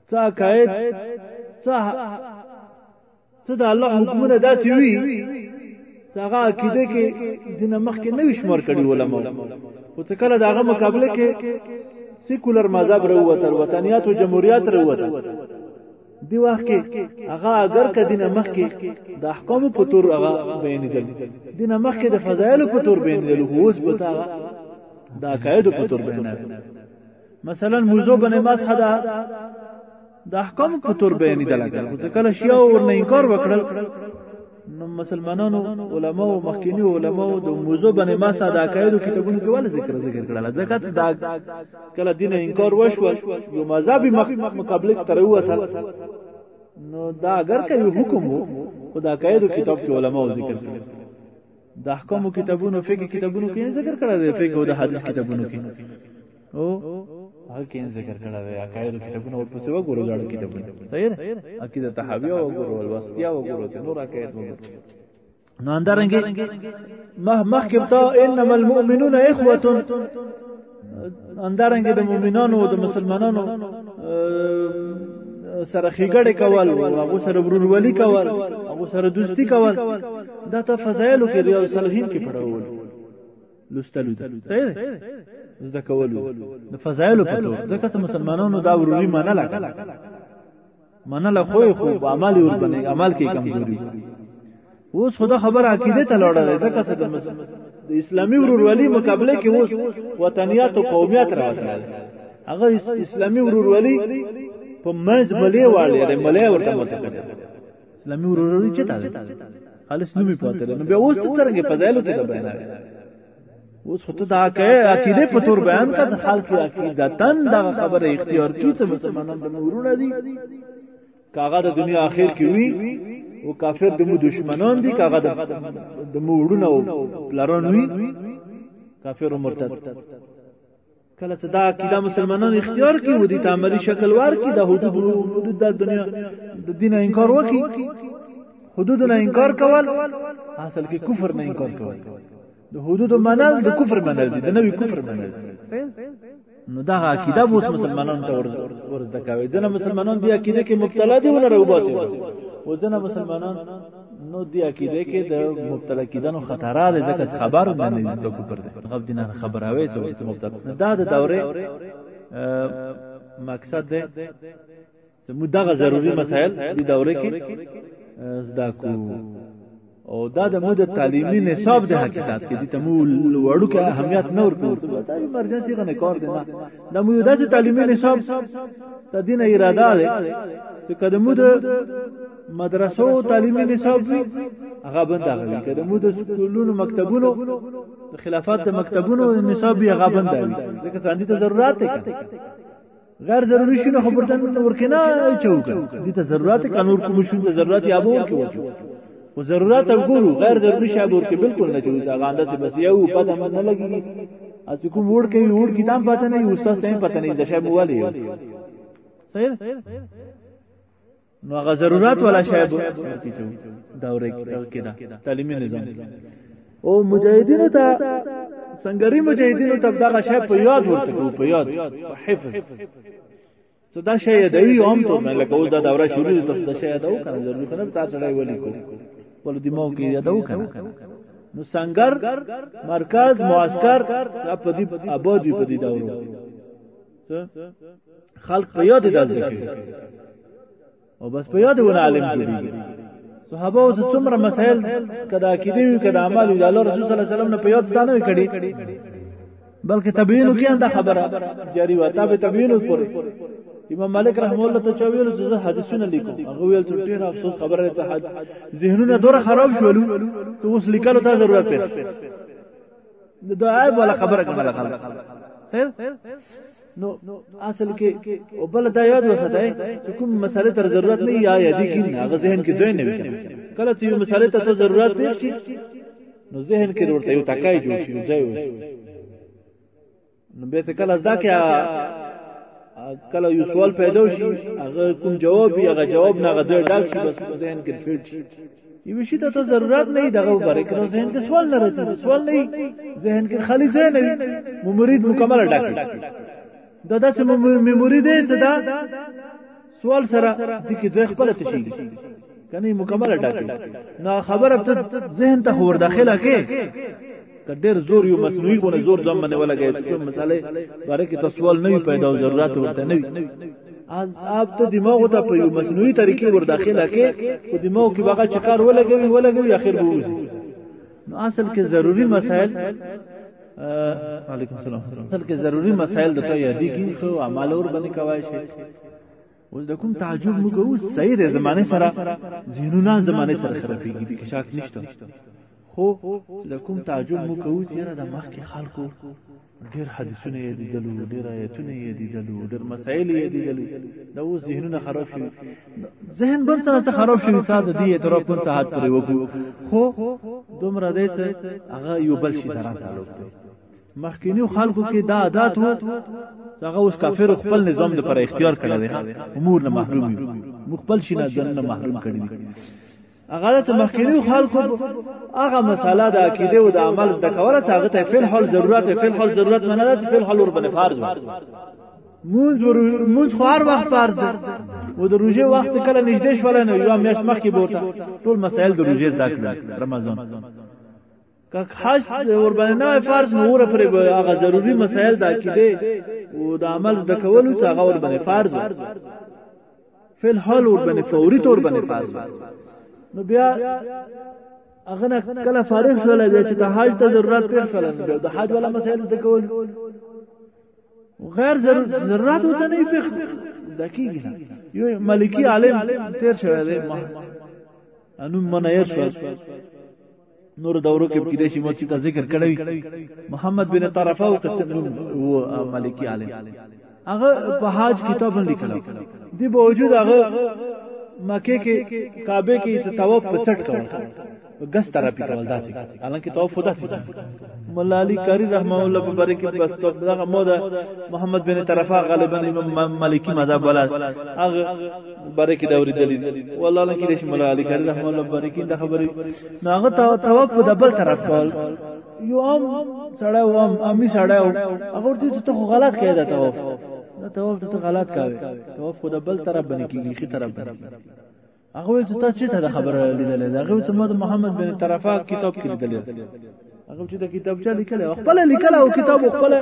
څا قائد څا څه د الله حکمونه داسې وی څنګه عقیده کې دنه مخ کې نوې شمار کړي علماء خو څه کله داغه مقابله کې سیکولر مذهب وروته وطنیات او جمهوریت وروته دی وخت کې هغه اگر کدینه مخ کې د احکام په تور هغه بیانېدل دینه مخ کې د فضایل په تور بیانېدل خو اوس په تا د عقاید په تور بیانېدل مثلا موضوع بنه ماس حدا د احکام په تور بیانېدل کله شیاو ورنه انکار وکړل نو مسلمانانو علما او مخکینی علما او د موضوع باندې ما ساده کایرو کتابونو کې ول ذکر ذکر کړل ځکه چې دا کله دین انکار وشو یو مذهبي مقابله تر وته نو دا اگر که یو حکم وو خدا کایرو کتاب کې علما او ذکر کړل د احکام کتابونو فقہ کتابونو کې ذکر کړل د فقہ او د حدیث کتابونو کې او هغه کین ذکر کړه وی عقاید کتابونه او پسې وګورو ځړ کتابونه صحیح ده عقیده تحویه وګورو الوستیا وګورو چې نور عقاید وګورو نو اندرنګي مخ مخ کې تا انما المؤمنون اخوه اندرنګ د مؤمنانو او د مسلمانانو سره خېګړې کول هغه سره ورورولي کول هغه سره دوستی کول دا ته فضایلو کې ریاض صالحین کې پڑھول لوستلو دي صحیح ده زده کولو د فضایلو په تور ځکه چې مسلمانانو دا وروري منله منله خو خو په عمل ور باندې عمل کې کمزوري اوس خدا خبر عقیده ته لوړه ده ځکه چې د اسلامي ورورولي مقابله کې اوس وطنیات او قومیت راغله هغه اسلامي ورورولي په منځ ملي والي ملي ورته متکړه اسلامي ورورولي چې تا خالص نومي پاتې نو بیا اوس ته څنګه فضایلو کې د بیان اوس خو ته دا کې عقیده په تور بیان کا ته خال کې عقیدتن دا خبره اختیار کی ته مسلمانان به نورونه دي کاغه د دنیا اخر کې وي او کافر د مو دشمنان دي کاغه د مو وړونه او پلاران وي کافر او مرتد کله چې دا عقیده مسلمانان اختیار کړي او د تعاملي شکل ورکړي د حدود حدود د دنیا د دین انکار وکړي حدود نه انکار کول اصل کې کفر نه انکار کول د حدود منل د کفر منل دي د نوې کفر منل نو دا عقیده اوس مسلمانان ته ورز د کوي ځنه مسلمانان بیا عقیده کې مبتلا دي ونه راوباسي او ځنه مسلمانان نو دی عقیده کې د مبتلا کیدنو خطر دی ځکه خبر نه نه د کوپر دی غب دینه خبراوي چې مبتلا دا د دوره مقصد دی چې موږ دغه ضروری مسایل د دوره کې زده کو او دا د مود تعلیمی نصاب د حقیقت کې د تمول وړو کې اهمیت نه ورکو دا ایمرجنسي غنه کار دی نه د مود د تعلیمی نصاب ته دینه اراده ده چې کله مود مدرسو تعلیمي نصاب وي هغه بند غوي کده مو د سکولونو مکتبونو د خلافات د مکتبونو نصاب یې هغه بند وي ځکه ساندي ته ضرورت دی غیر ضروري شونه خبر ته ورکنه چوک دي ته ضرورت قانون کوم شون ته ضرورت یا به ورکو او ضرورت وګورو غیر ضروري شابه ورکه بالکل نه چوز هغه انداز بس یو پته نه لګي از کوم وړ کوي وړ کی دام پته نه استاد ته پته نه د شابه والی صحیح نو هغه ضرورت ولا شاید کې چو دا ورې کې دا تعلیمي نظام او مجاهدینو ته سنگری مجاهدینو ته دغه شی په یاد ورته کو په یاد په حفظ ته دا شی یادوي هم ته نه لکه اوس دا دوره شروع ته دا شی یادو کنه ضروري کنه تاسو سره ویلي کو ول دماغ کې یادو کنه نو سنگر مرکز معسكر په دې آبادی په دې دورو خلق په یاد د ذکر او بس په یاد ونه عالم جوړیږي صحابه او څومره مسائل کدا کیدی وی کدا عمل وی الله رسول صلی الله علیه وسلم نه په یاد ستانه کړي بلکې تبیین کې انده خبره جاری و تابع تبیین پر امام مالک رحم الله ته چویل چې زه حدیثونه لیکم هغه ویل چې ډیر افسوس خبره ته ذهنونه دور خراب شول څه اوس لیکلو ته ضرورت پیښ د دعای بوله خبره کوله خلک صحیح نو اصل کې او بل دا یاد وساتای چې کوم مسالې تر ضرورت نه یا یادی کې نه غو ذهن کې دوی نه وي کله چې یو مسالې ته ته ضرورت پیښ شي نو ذهن کې ورته یو تکای جوړ شي ځای وشي نو به ته کله زده کې کله یو سوال پیدا شي هغه کوم جواب یې هغه جواب نه غدې ډال شي بس ذهن کې فټ شي یو شي ته ضرورت نه دغه بره کې ذهن کې سوال نه راځي سوال نه ذهن کې خالی ځای نه مرید مکمل ډک دا داسې میموري دی چې دا سوال سره د کې دوه خپل تشي کني مکمله ډاکي نو خبره ته ذهن ته خور داخله کې کډیر زور یو مصنوعي غو نه زور ځم باندې ولګي چې مسالې باره کې تسوال نه پیدا او ضرورت ورته نه وي از اپ ته دماغ ته په یو مصنوعي طریقې ور داخله کې او دماغ کې بغا چکار ولګوي ولګوي اخر به وځي نو اصل کې ضروری مسائل علیکم السلام اصل کې ضروری مسائل د تو یادی کی خو عمل اور باندې کوي شي اوس د کوم تعجب مو کو صحیح د زمانه سره زینونه زمانه سره خرابېږي به شک نشته خو د کوم تعجب مو کو چې را د مخ کې خلکو ډېر حدیثونه یې دیدلو ډېر آیتونه یې دیدلو ډېر مسائل یې دیدلو دا اوس ذهنونه خراب شوي ذهن بل څه ته خراب شوی تا د دې اعتراف بل څه حد پرې وکړو خو دومره دی چې هغه یو بل شي سره تعلق دی مخکینی خلکو کې دا عادت وو هغه اوس کافر خپل نظام د پر اختیار کړی دی امور نه محروم مخبل شي نه جنن محروم کړی دی هغه د مخکینو خلکو هغه مساله د عقیده او د عمل د کوله هغه ته فل حل ضرورت فل حل ضرورت منه ده چې فل حل ور باندې فرض وي مونږ مونږ خو هر وخت فرض ده و د روژې وخت کله نږدې شول نه یو میاشت مخکې بوته ټول مسایل د روژې زده کړل رمضان که حج ور باندې نه فرض نو ور پرې هغه ضروری مسایل د عقیده او د عمل د کولو ته هغه ور باندې فرض فل حال ور باندې فوري تور باندې فرض نو بیا هغه نه کله فارغ شول بیا چې د حج ته ضرورت پیښ شول نو د حج ولا مسایل د کول غیر ضرورت وته نه پیښ د کیږي یو ملکی عالم تیر شوی دی انو منیر شوی نور دورو کې کې دشي مو چې ذکر کړی محمد بن طرفه او کڅن او ملکی عالم هغه په حاج کتاب لیکل دی به وجود هغه مکه کې کعبه کې چې طواف په چټ کول غس طرف کول داسې حالانکه طواف خدا سي مولا علي قاری رحمه الله په باره کې بس تو دغه موده محمد بن طرفه غالبا امام مالکی مذهب ولا هغه باره کې دا ورېدلې والله نه کې د شمال علي کاری رحمان الله باره کې دا خبرې ناغه توقع په دبل طرف کول یو ام سړی و ام امي سړی و هغه ته ته غلط کړی دا توف دا توف ته غلط کاوه توف خو د بل طرف باندې کیږي خي طرف باندې هغه ته ته چې ته خبره لیدلې دا هغه ته محمد بن طرفه کتاب کې لیدلې هغه چې د کتاب چا لیکل او خپل لیکل او کتاب خپل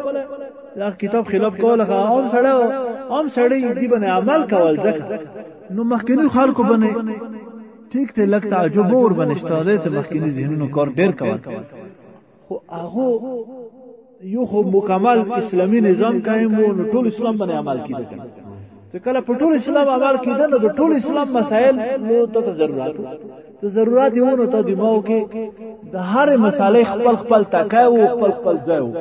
دا کتاب خلاف کول هغه عام سره عام سره دی باندې عمل کول ځکه نو مخکنی خلکو باندې ټیک ته لک تعجب ور بنشتاده ته مخکنی ذهنونو کار ډیر کول خو هغه یو خو مکمل اسلامی نظام قائم وو نو ټول اسلام باندې عمل کیده چې کله په ټول اسلام عمل کیده نو د ټول اسلام مسائل نو ته ضرورت ته ضرورت یو نو ته دماغ کې د هر مسالې خپل خپل تکای او خپل خپل ځای وو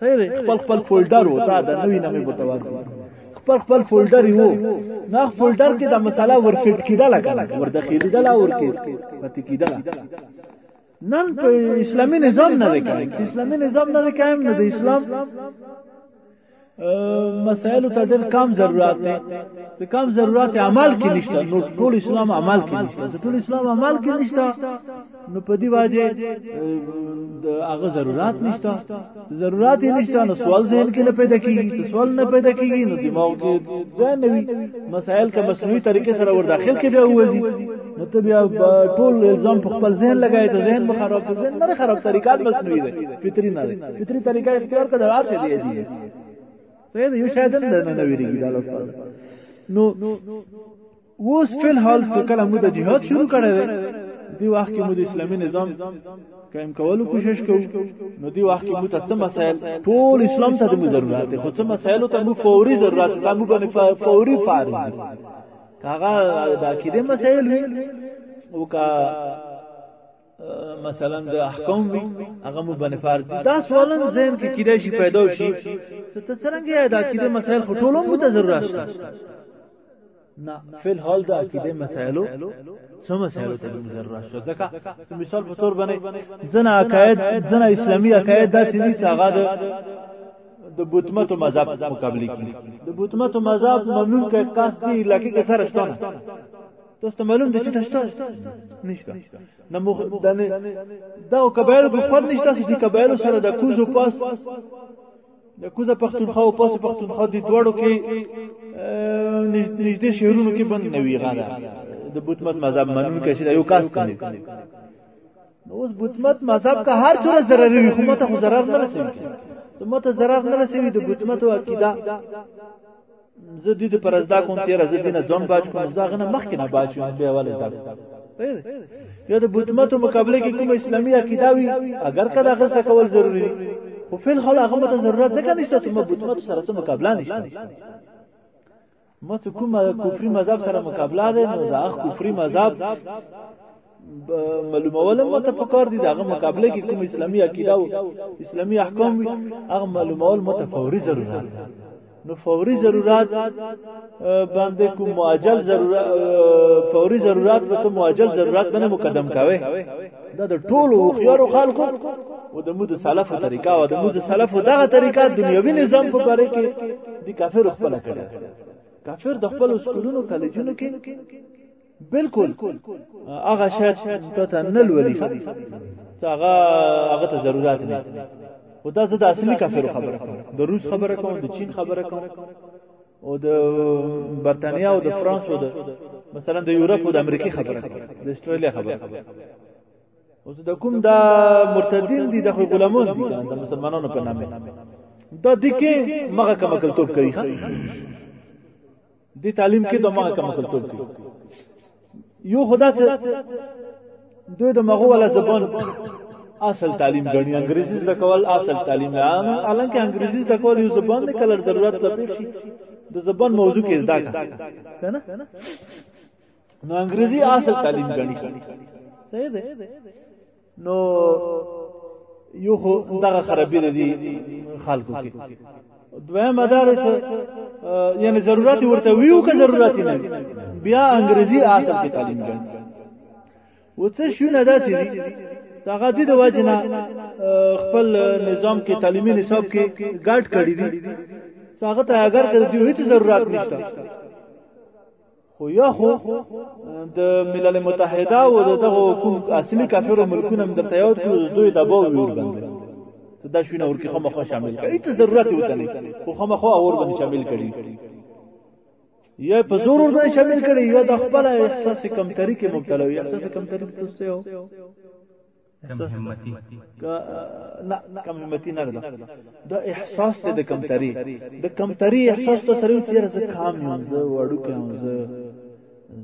صحیح دی خپل خپل فولډر وو تا د نوې نامې بوتوار خپل خپل فولډر یو نه فولډر کې د مساله ورفټ کیده لکه ورده خېدله ورکې پاتې کیده نن په اسلامي نظام نه دی قائم چې اسلامي نظام نه دی قائم نو د اسلام مسائل ته ډېر کم ضرورت دی ته کم ضرورت عمل کې نشته نو ټول اسلام عمل کې نشته ټول اسلام عمل کې نشته نو په دی واجه د هغه ضرورت نشته ضرورت یې نشته نو سوال ذهن کې نه پیدا کیږي چې سوال نه پیدا کیږي نو دماغ کې ځای نه وي مسائل که مصنوعي طریقې سره ور داخل کې بیا وځي نو ته بیا ټول الزام په خپل ذهن لګای ته ذهن به خراب ته ذهن نه خراب طریقات مصنوعي ده فطري نه ده فطري طریقه اختیار کړه هر څه دی دی سید یو شاید نه نه ویریږي دا لوستل نو اوس فل حال چې کله مو د جهاد شروع کړی دی دی وخت کې مو د اسلامي نظام قائم کولو کوشش کوو نو دی وخت کې مو ته څه مسائل ټول اسلام ته د ضرورت دی خو څه مسائل ته مو فوري ضرورت دی مو باندې فوري فارغ دی هغه د عقیده مسائل وي او کا مثلا د احکام وي هغه مو باندې فرض دي دا سوالن ذهن کې کیدای شي پیدا شي ته څنګه یاد عقیده مسائل خو ټولو مو ته ضرورت شته نه فل حال د عقیده مسائلو څه مسائلو ته مو ضرورت شته ځکه مثال په تور باندې ځنه عقاید ځنه اسلامي عقاید داسې دي چې هغه د بوتمتو مذهب مقابله کوي د بوتمتو مذهب ممنون کې کاس دي لکه کې سره شته تاسو ته معلوم دي چې تاسو نشته د مخ د نه دا قبایل کو خود نشته چې قبایل سره د کوزو پاس د کوزه پختونخوا او پاس پختونخوا د دوړو کې نږدې شهرونو کې بند نوي غاده د بوتمت مذهب منون کې چې یو کاس کوي نو اوس بوتمت مذهب کا هر څوره ضرر وي خو ماته خو ضرر نه رسېږي ماته ضرر نه رسېږي د بوتمت او عقیده زه دې پر زده کوم چې راځي دینه ځم باج کوم زه غنه مخکې نه باج کوم به ول زده صحیح دی یا د بوتمتو مقابله کې کوم اسلامي عقیده وي اگر کدا غزه کول ضروری خو فل خلا هغه ته ضرورت ځکه نشته چې بوتمتو سره ته مقابله نشته مته کومه کفري مذهب سره مقابله ده نو دا اخ کفري مذهب معلومول مو ته پکار دي دغه مقابله کې کوم اسلامي عقیده او اسلامي احکام وي هغه معلومول مو ته فوري ضرورت نو فوري ضرورت باندې کوم معجل ضرورت فوري ضرورت به ته معجل ضرورت باندې مقدم کاوه دا د ټولو خيارو خلکو او د مود سلفو طریقه او د مود سلفو دغه طریقه دنیوي نظام په باره کې د کافر خپل کړه کافر د خپل سکولونو کالجونو کې بالکل هغه شاید ته ته نه لولي خو هغه هغه ته ضرورت نه خو دا زه د اصلي کافرو خبره کوم د روس خبره کوم د چین خبره کوم او د برتانیا او د فرانس او د مثلا د یورپ او د امریکای خبره کوم د استرالیا خبره کوم اوس د کوم دا مرتدین دي د خو غلامان دي د مسلمانانو په نامه دا دکې مغه کما کلتوب کوي ښا دی تعلیم کې د مغه کم کلتور کې یو خدا چې دوی د مغو ولا زبان اصل تعلیم غني انګریزي د کول اصل تعلیم عام الان کې انګریزي د کول یو زبان د کلر ضرورت ته پیښ شي د زبان موضوع کې زده کنه نو انګریزي اصل تعلیم غني صحیح ده نو یو خو دغه خرابې دي خلکو کې دویم مدار څه یعنی ضرورت ورته ویو که ضرورت نه بیا انګریزي اصل کې تعلیم ګڼي و څه شو نه داسې دي هغه د وجنه خپل نظام کې تعلیمي نصاب کې ګډ کړی دي هغه ته اگر کړی دی هیڅ ضرورت نشته خو یا خو د ملل متحده او دغه کوم اصلي کافرو ملکونه هم درته یاد کړو دوی د باو ویور باندې څه دا شونه ورکی خو مخه شامل کړي ته ضرورت وته نه خو خو مخه اور باندې شامل کړي یا په زور ور باندې شامل کړي یا د خپل احساس کمتري کې مبتلا وي احساس کمتري ته څه یو کم همتی نه کم همتی نه ده دا احساس ته د کمتري د کمتري احساس ته سره چې زه کام یم زه وړو کم زه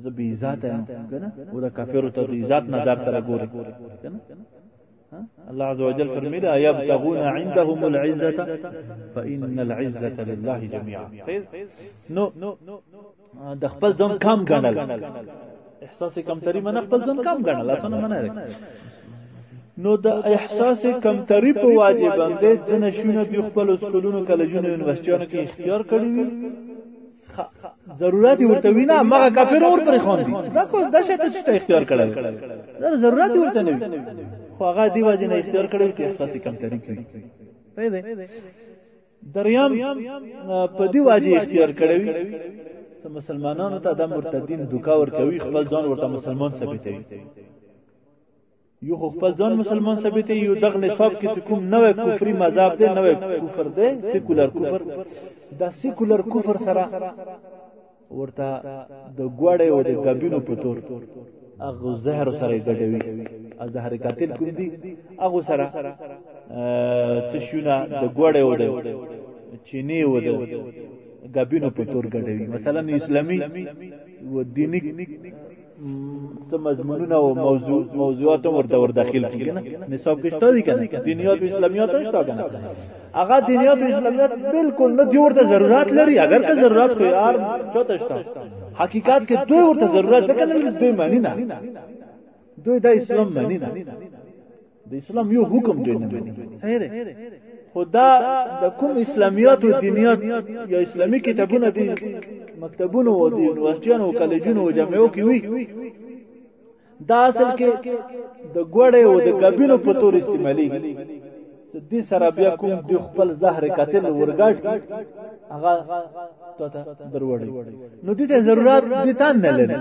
زه بی ذات یم کنه او دا کافر ته بی ذات نظر سره ګوري کنه الله عز وجل فرمي لا يبتغون عندهم العزة فإن العزة لله جميعا نو د خپل ځان کم ګڼل احساس کمتری منه خپل ځان کم ګڼل اسنه منه نو د احساس کمتری په واجب باندې ځنه شونه د خپل سکولونو کالجونو یونیورسيټیانو کې اختیار کړی وي ضرورت ورته وینا مغه کافر اور پر خون دي دا کو دا شته چې اختیار کړل دا ضرورت ورته نه خو هغه دی واجب نه اختیار کړی چې احساس کمتری کوي صحیح دی دریم په دی واجی اختیار کړی ته مسلمانانو ته د مرتدین دوکا ور کوي خپل ځان ورته مسلمان ثابتوي یو خو خپل ځان مسلمان ثابتې یو دغه نصاب کې کوم نوې کفري مذهب دی نوې کفر دی سیکولر کفر دا سیکولر کفر سره ورته د ګوړې او د ګبینو په تور هغه زهر سره ګډوي زهر قاتل کوم دي هغه سره چې شونه د ګوړې او د چینه او د ګبینو په تور ګډوي مثلا اسلامي و دینی څه مضمونونه او موضوع موضوعات هم ورته ور داخل کړي کنه نصاب کې شته دي کنه دینیات او اسلامیات هم شته کنه هغه دینیات او اسلامیات بالکل نه دی ورته ضرورت لري اگر که ضرورت خو یار چاته شته حقیقت کې دوی ورته ضرورت ځکه نه دوی معنی نه دوی د اسلام معنی نه د اسلام یو حکم دی نه مني صحیح دی خدا د کوم اسلامیات او دینیات یا اسلامی کتابونه دي مکتبونو او د یونیورسيټیانو او کالجونو او جامعو کې وي دا اصل کې د ګوړې او د غبینو په تور استعمالېږي دې سره بیا کوم د خپل زهر قاتل ورګاټ کی هغه ته دروړي نو دې ته ضرورت دې تان نه لري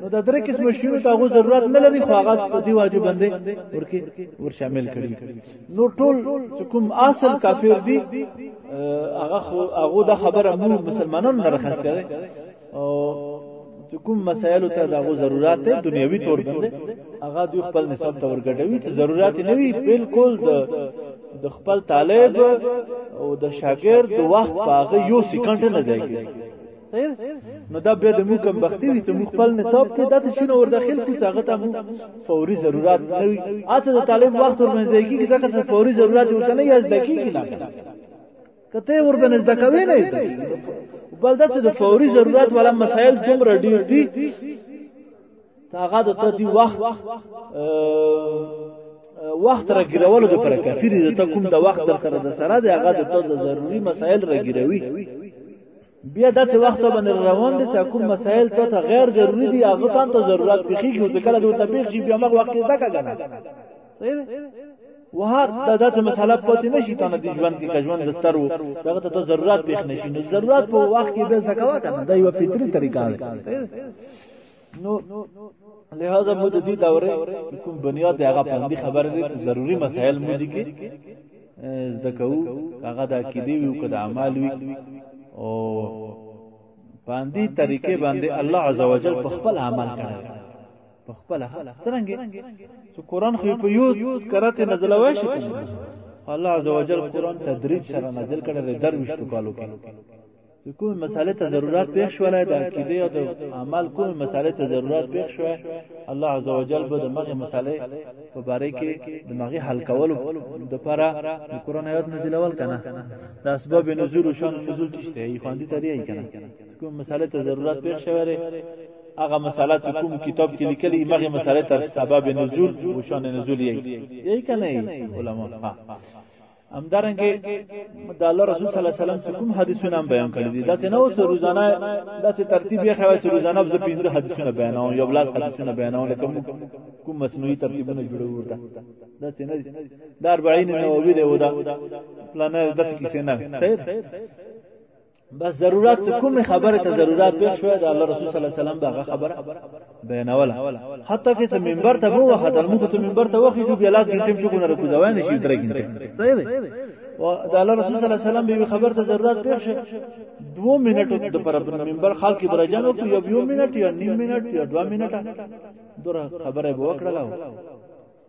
نو دا درې قسم شیونو ته هغه ضرورت نه لري خو هغه په دې واجب باندې ورکی ور شامل کړي نو ټول چې کوم اصل کافر دي هغه خو هغه دا خبره مو مسلمانانو نه رخصت کړي او چې کوم مسایل ته دا غو ضرورت دی دنیوي تور باندې هغه دوی خپل نسب ته ورګټوي چې ضرورت نه وي بالکل د د خپل طالب او د شاګرد د وخت په هغه یو سکند نه ځای کېږي نو دا بیا د مو کم بختی وي چې مو خپل نصاب کې دا ته شنو ور داخل کو څنګه ته مو فوري ضرورت نه وي اته د طالب وخت ور منځي کې ځکه چې فوري ضرورت ورته نه یز دکې کې نه که ته یې وربنې زده کوې نه یې زده کېږي بل دا چې د فوري ضرورت والا مسایل دومره ډېر دي چې هغه د ته دي وخت وخت را ګیرولو د پر کافي دي ته کوم د وخت در سره د سره دی هغه د ته د ضروري مسایل را ګیروي بیا داسې وخت باندې روان دي چې کوم مسایل ته ته غیر ضروری دي هغه ته ته ضرورت بخي کې چې کله دوی ته پیښ شي بیا موږ وخت کې ځکه کنه صحیح وهر دا داسې مسله پاتې نشي ته نه دی ژوند کې ژوند دستر وو هغه ته ته ضرورت پیښ نشي نو ضرورت په وخت کې به ځکه وکړه دا یو فطری طریقه ده نو لہذا مو د دې دوره کوم بنیاد هغه پندي خبره دي چې ضروری مسائل مو دي کې زده کوو هغه د عقیده وي او د اعمال وي او باندې طریقې باندې الله عزوجل په خپل عمل کړی په خپل څنګه چې قران خو په یو کرته نزل وای شي الله عزوجل قران تدریج سره نازل کړی درويشتو کالو کې چې کومې مسالې ته ضرورت پېښ شولی د عقیدې او د عمل کومې مسالې ته ضرورت پېښ شوی الله عز وجل به د مغې مسالې په باره کې د مغې حل کولو دپاره د قرآن آیات نازلول که نه د اسباب نزول او شان نزول چې شته یې خوندي تریه یې که نه کومې مسالې ته ضرورت پېښ شوی دی هغه مساله چې کوم کتاب کې لیکلي مغه مساله تر سبب نزول او شان نزول یې یې کنه علماء همدارنګه د الله رسول صلی الله علیه وسلم چې کوم حدیثونه هم بیان کړی دي دا چې نو څو روزانه دا چې ترتیب یې خو چې روزانه زه پنځه حدیثونه بیانوم یو بلاس حدیثونه بیانوم لکه کوم مصنوعي ترتیبونه جوړو ورته دا چې نه دا 40 نووي دی ودا پلان د څه کیسه نه خیر بس ضرورت څه کومه خبره ته ضرورت پیښ شو د الله رسول صلی الله علیه وسلم دغه خبره بیانوله حتی که ته منبر ته وو وختل موږ ته منبر ته وخی جو بیا لاس ګټم چې ګونه رکو ځوان شي درې ګټه صحیح دی او د الله رسول صلی الله علیه وسلم به خبر ته ضرورت پیښ شي 2 منټو د پر منبر خلک برجان او یو یو منټ یا نیم منټ یا 2 منټه دوره خبره وکړه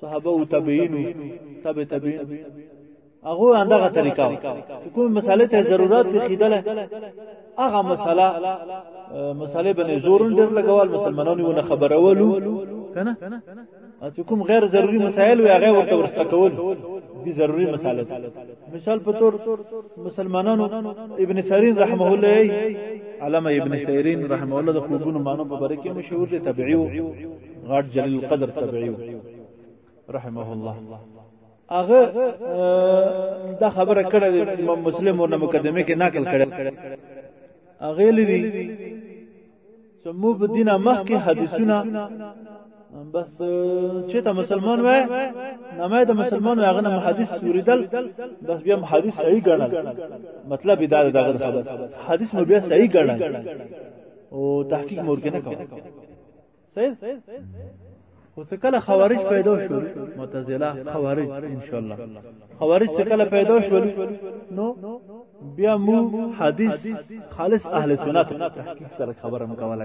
صحابه او تابعین تابع تابعین هغه اندغه طریقه کوم مسالې ته ضرورت په خیدله هغه مسله مسالې بنې زورن ډیر لګوال مسلمانانو ونه خبرولو کنه چې کوم غیر ضروری مسائل وي هغه ورته ورسته کول دي ضروری مسائل مثال په تور مسلمانانو ابن سیرین رحمه الله علامه ابن سیرین رحمه الله د خوبونو مانو په برکه مشهور دي تبعیو غاټ جلیل القدر تبعیو رحمه الله هغه دا خبره کړې امام مسلم ورنه مقدمه کې نقل کړې هغه لري چې مو په دینه مخ کې حدیثونه بس چې ته مسلمان وای نامه د مسلمان وای هغه نه حدیث وریدل بس بیا حدیث صحیح ګڼل مطلب دا دغه خبر حدیث مو بیا صحیح ګڼل او تحقیق مور کې نه کوي صحیح خو څه کله خوارج پیدا شول معتزله خوارج ان شاء الله خوارج څه کله پیدا شول نو بیا مو حدیث خالص اهل سنت تحقیق سره خبره مکوله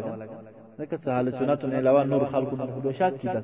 لکه څه اهل سنت نه علاوه نور خلکو نه بشاک کیدل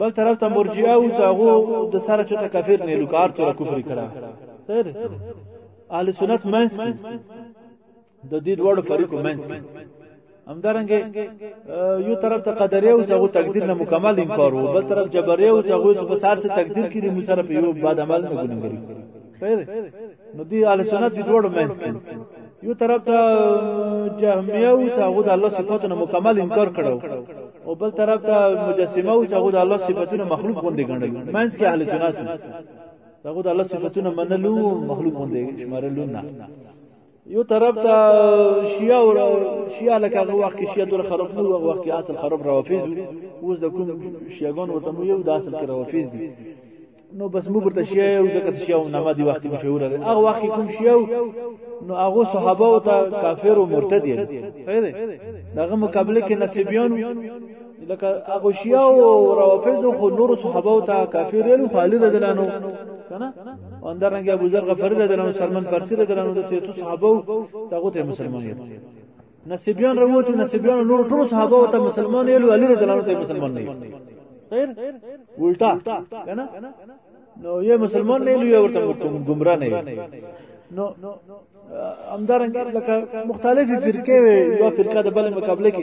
بل طرف ته مرجئه او تاغو د سره چته کافر نه لوکار تر کفر کړه سر اهل سنت منس کی د دې دوړ فريق منس کی همدارنګه یو طرف ته قدرې او تاغو تقدیر نه مکمل انکار وو بل طرف جبرې او تاغو په سر ته تقدیر کې د مسره په یو باد عمل نه ګنګري نو دی اهل سنت دی دوړو مینس کې یو طرف ته جهمیه او هغه د الله صفاتونو مکمل انکار کړو او بل طرف ته مجسمه او هغه د الله صفاتونو مخلوق غوندې ګڼل مینس کې اهل سنت هغه د الله صفاتونو منلو مخلوق غوندې شمارلو نه یو طرف ته شیعه او شیعه لکه هغه وخت کې شیعه دور خراب نو هغه وخت کې اصل خراب روافض اوس د کوم شیعاګان ورته یو د اصل کې روافض دي نو بس موږ ته شیعه یو ځکه شیعه او نامه دی وخت مشهور دی هغه وخت کوم شیعه نو هغه صحابه او ته کافر او مرتد دي صحیح دی دغه مقابله کې نصیبیان لکه هغه شیعه او روافض خو نور صحابه او ته کافر یې خالد دلانو کنه اندرنګ ابو ذر غفاری رضی الله عنه سلمان فارسی رضی الله عنه ته صحابه او ته مسلمان یې نصیبیان روت نصیبیان نور ټول صحابه او ته مسلمان یې علي رضی الله عنه مسلمان نه خیر الټا کنه نو یې مسلمان نه لوي ورته ګمرا نه نو همدارنګه لکه مختلفې فرقې وي یو فرقه د بل مقابله کې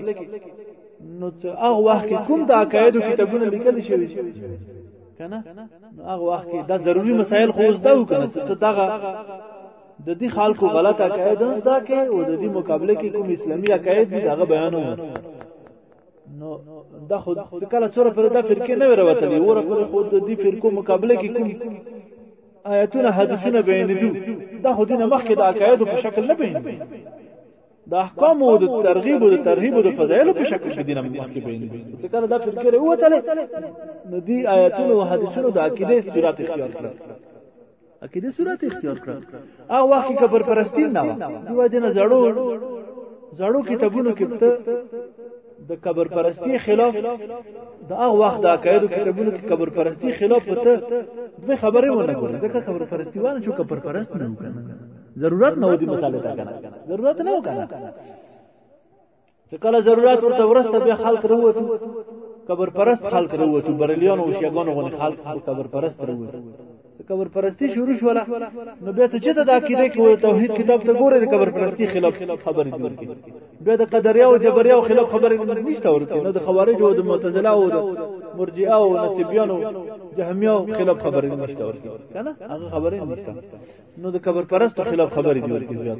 نو هغه وخت کې کوم د عقایدو کتابونه لیکل شوی کنه نو هغه وخت کې دا ضروری مسائل خو زده وکړه چې ته دغه د دې خلکو غلط عقاید هم زده کې او د دې مقابله کې کوم اسلامي عقاید دي هغه بیانوم نو دا خود کله څور پر دا فرقه نه وروتلې ور پر خود د دې فرقو مقابله کې کوم آیاتونه حدیثونه بیانېدو دا خو دینه مخکې د عقاید په شکل نه بیانېدو د احکام او د ترغیب او د ترهیب او د فضایل په شکل کې دینه مخکې بیانېدو چې کله دا فرقه وروتلې نو دې آیاتونه او حدیثونه د عقیده صورت اختیار کړل عقیده صورت اختیار کړ هغه وخت کې قبر پرستی نه و دیو جن زړو زړو کتابونو کې ته د قبر پرستی خلاف د هغه وخت د عقایدو کتابونو کې قبر پرستی خلاف ته دوه خبرې ونه کړې ځکه قبر پرستی وانه چې قبر پرست نه وکنه ضرورت نه و دي مسالې ته کنه ضرورت نه و کنه چې کله ضرورت ورته ورسته بیا خلک وروتو قبر پرست خلک وروتو بریلیان او شیګان غو خلک قبر پرست وروتو قبر پرستی شروع شوله نو بیا ته چې د عقیده کې وې توحید کتاب ته ګوره د قبر پرستی خلاف خبرې دي ورکې بیا د قدریا او جبریا او خلاف خبرې نشته ورکې نو د خوارج او د معتزله او د مرجئه او نسبیان او جهمیا او خلاف خبرې نشته ورکې کنه هغه خبرې نشته نو د قبر پرستو خلاف خبرې دي ورکې زیات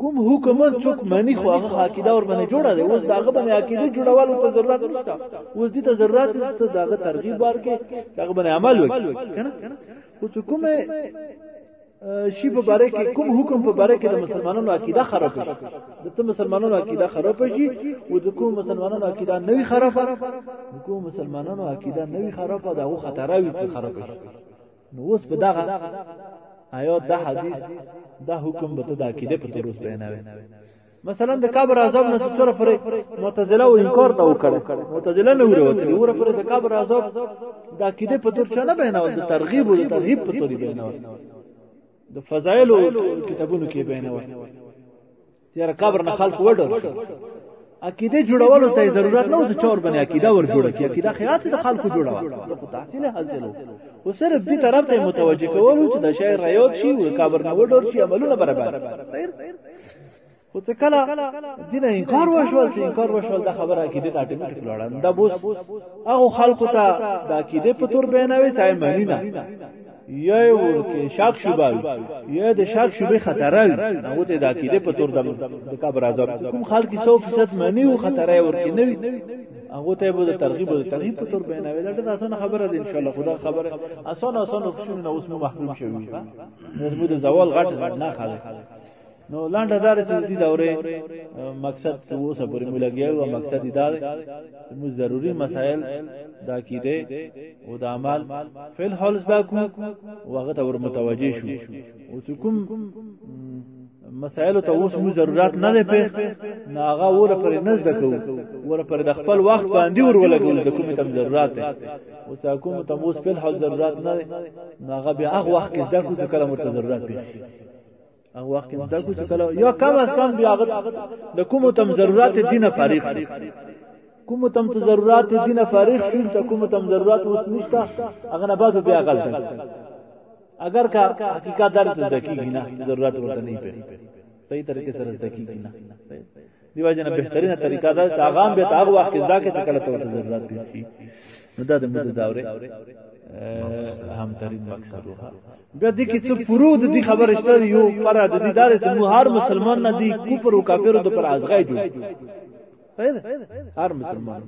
کوم حکومت څوک مانی خو هغه عقیده ور باندې جوړه دی اوس داغه باندې عقیده جوړولو ته ضرورت نشته اوس دې ته ضرورت نشته داغه ترغیب ورکې داغه باندې عمل وکړي کنه خو کوم شی په باره کې کوم حکم په باره کې د مسلمانانو عقیده خراب شي د ته مسلمانانو عقیده خراب شي او د کوم مسلمانانو عقیده نوي خراب د کوم مسلمانانو عقیده نوي خراب دا خطر وي چې خراب شي نو اوس په دغه آیا دا حدیث دا حکم به ته د عقیده په تور اوس بیانوي مثلا د قبر عذاب نه څور پر معتزله و انکار ته وکړه معتزله نه وروته ور پر د قبر عذاب د عقیده په تور چا نه بیانول د ترغیب او د ترهیب په تور بیانول د فضایل کتابونو کې بیانول تیر قبر نه خلق وډر شو عقیده جوړولو ته ضرورت نه و چې چور باندې عقیده ور جوړه کی عقیده خیرات د خلکو جوړوا د خو تحصیل حاصلو او صرف دې طرف ته متوجه کول چې د شاعر ریوت شي او قبر نه وډور شي عملونه برابر خیر خو ته کله دین انکار وشول چې انکار وشول د خبره عقیده ته اټومیټیک لړن دا بوس هغه خلکو ته د عقیده په تور بینوي چې معنی نه یا یې ورکې شاک شوبه وي یا د شاک شوبې خطره وي هغه ته د عقیده په تور د قبر عذاب کوم خلک 100% معنی او خطره ورکې نه وي هغه ته به د ترغیب او ترغیب په تور بیانوي دا ډېر اسانه خبره ده ان شاء الله خدا خبره اسانه اسانه کوشش نه اوس مو محروم شوی نو زموږ د زوال غټ نه خاله نو لاندې دار چې دې دورې مقصد اوسه پورې ملګیو او مقصد دا دی چې موږ ضروری مسائل دا کیده او د عمل فعل حال زده کو وغه ته ور متوجه شو او چې کوم مسائل ته اوس موږ ضرورت نه لې پېښ نه هغه ور پر نه زده کو ور پر د خپل وخت باندې ور ولګو د کوم تم ضرورت دی او چې کوم تم اوس فعل حال ضرورت نه نه هغه بیا هغه وخت کې زده کو چې کله مرته ضرورت پېښ هغه وخت کې دا کو چې کله یا کم از کم بیا د کوم تم ضرورت دین فارغ شي کوم تم ته ضرورت دین فارغ شي ته کوم تم ضرورت اوس نشته هغه نه بعد بیا غلط اگر کا حقیقت دار ته دقیق نه ضرورت ورته نه پي صحیح طریقې سره دقیق نه دیو جن بهترینه طریقه ده چې هغه به تاغ وخت کې ځکه چې کله ته ضرورت پیښ شي نو دا د مدې دوره هم ترین مقصد وه بیا د کی څه فروض دي خبر شته یو پر د دې دار چې هر مسلمان نه دی کفر او کافر د پر ازغای جوړ هر مسلمان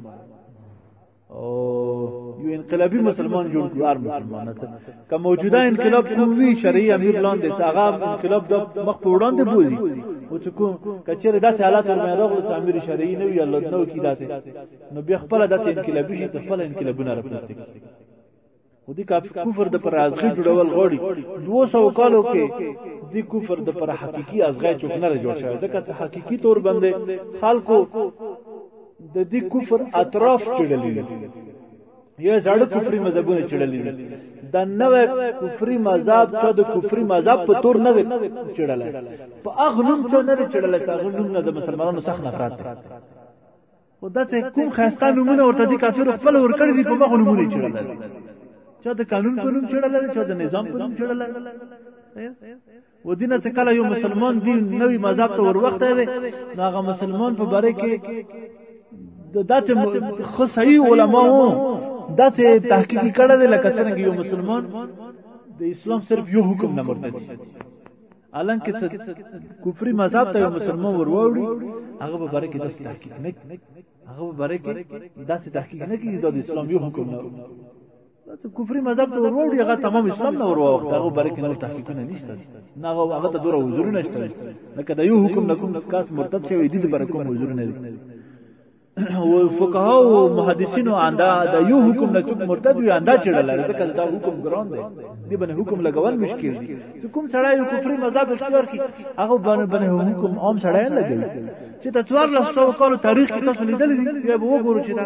او یو انقلابي مسلمان جوړ کړو هر مسلمان ته که موجوده انقلاب کوم وی شرعي امیر لاندې چې هغه انقلاب د مخ په وړاندې بوزي او چې کوم کچېره داسې حالات ورمه راغلو چې امیر شرعي نه وي الله نو کی داسې نو بیا خپل داسې انقلابي شي خپل انقلابونه راپورته کوي خو دې کفر د پر ازغې جوړول غوړي 200 کالو کې دې کفر د پر حقيقي ازغې چوک نه جوړ شوی ځکه چې حقيقي تور باندې خلکو د دې کفر اطراف چړلې یا زړه کفري مذهبونه چړلې دي دا نوې کفري مذهب چې د کفري مذهب په تور نه چړل په اغنوم چې نه چړل چې اغنوم نه د مسلمانانو څخه نفرت او دا چې کوم خاسته نمونه ورته دي کافر خپل ور کړی دي په مغه نمونه چړل چا د قانون په نوم چړل چا د نظام په نوم چړل و دینه چې کله یو مسلمان دی نوی مذهب ته ور وخت دی نو هغه مسلمان په باره کې د داسې خو صحیح علماو داسې تحقیق کړی دی لکه څنګه یو مسلمان د اسلام صرف یو حکم نه مرتد الان کې څه کفري مذهب ته مسلمان وروړي هغه به بره کې داسې تحقیق نه هغه به بره کې داسې تحقیق نه کوي د اسلام یو حکم نه ته کفري مذهب ته وروړي هغه تمام اسلام نه ورو وخت هغه بره کې نور تحقیقونه نشته نه هغه هغه ته دوره وزرونه نشته لکه د یو حکم نه کوم کاس مرتد شوی دي د بره کوم وزرونه او فقها او محدثینو اندا د یو حکم نه چوک مرتد وي اندا چړل ځکه دا حکم ګران دی دی باندې حکم لګول مشکل دی چې کوم سړی یو کفر مذهب اختیار کی هغه باندې باندې حکم عام سړی نه لګي چې تاسو ورلسو کالو تاریخ کې تاسو لیدل دی بیا وګورئ چې دا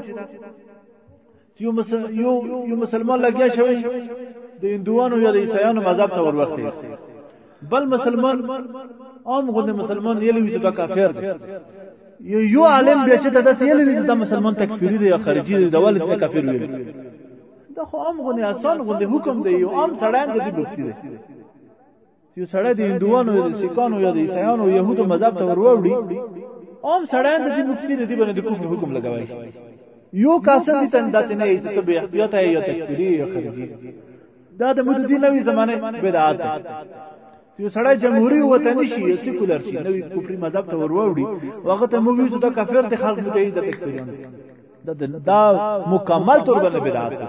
یو مسل... یو یو مسلمان لګیا شوی د هندوانو یا د عیسایانو مذهب ته وروخته بل مسلمان عام غوندې مسلمان یې لوي چې دا کافر دی یو یو عالم بیا چې دا یې لوي چې دا مسلمان تکفیری دی یا خارجي دی دا ولې کافر وي دا خو عام غوندې آسان غوندې حکم دی یو عام سړی د دې بوختي دی چې سړی د هندوانو یا د سکانو یا د عیسایانو او یهودو مذهب ته وروړي اوم سړی د دې مفتی د دې باندې د کفر حکم لګوي یو کاسن دي تن داسې نه چې ته به احتیاط یې یا تکفیری یا خرجی دا د مدو دي نوې زمانه بدعات ده چې سړی جمهوریت وطني شي سیکولر شي نوې کفري مذهب ته وروړي هغه ته مو وی چې دا کافر دي خلک ته یې د تکفیریان دا مکمل تور باندې بدعات ده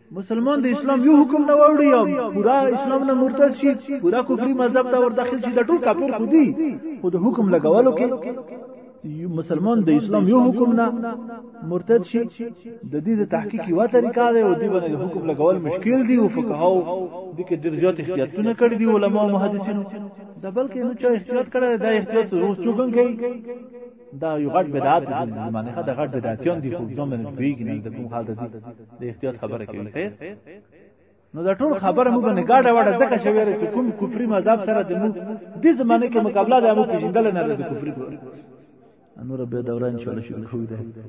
مسلمان د اسلام یو حکم نه وړي او پورا اسلام نه مرتد شي پورا کفري مذهب ته ور داخل شي د ټول کافر خو دي خو د حکم لګولو کې مسلمان د اسلام یو حکم نه مرتد شي د دې د تحقیق یو طریقه ده او دې باندې د حکم لګول مشکل دی او فقهاو د کې ډیر زیات احتیاطونه کړی دی علما او محدثینو دا بلکې نو چا احتیاط کړی دا احتیاط روز چوکن کوي دا یو غټ بدعت دی د زمانه خه د غټ بدعتیان دي خو ځم نه پیږي نه د کوم حال دی د احتیاط خبره کوي خیر نو دا ټول خبره موږ نه گاډه وړه ځکه شوی چې کوم کفري مذهب سره د موږ د زمانه کې مقابله د موږ پیژندل نه د کفري نور به دوران شول شو کوی ده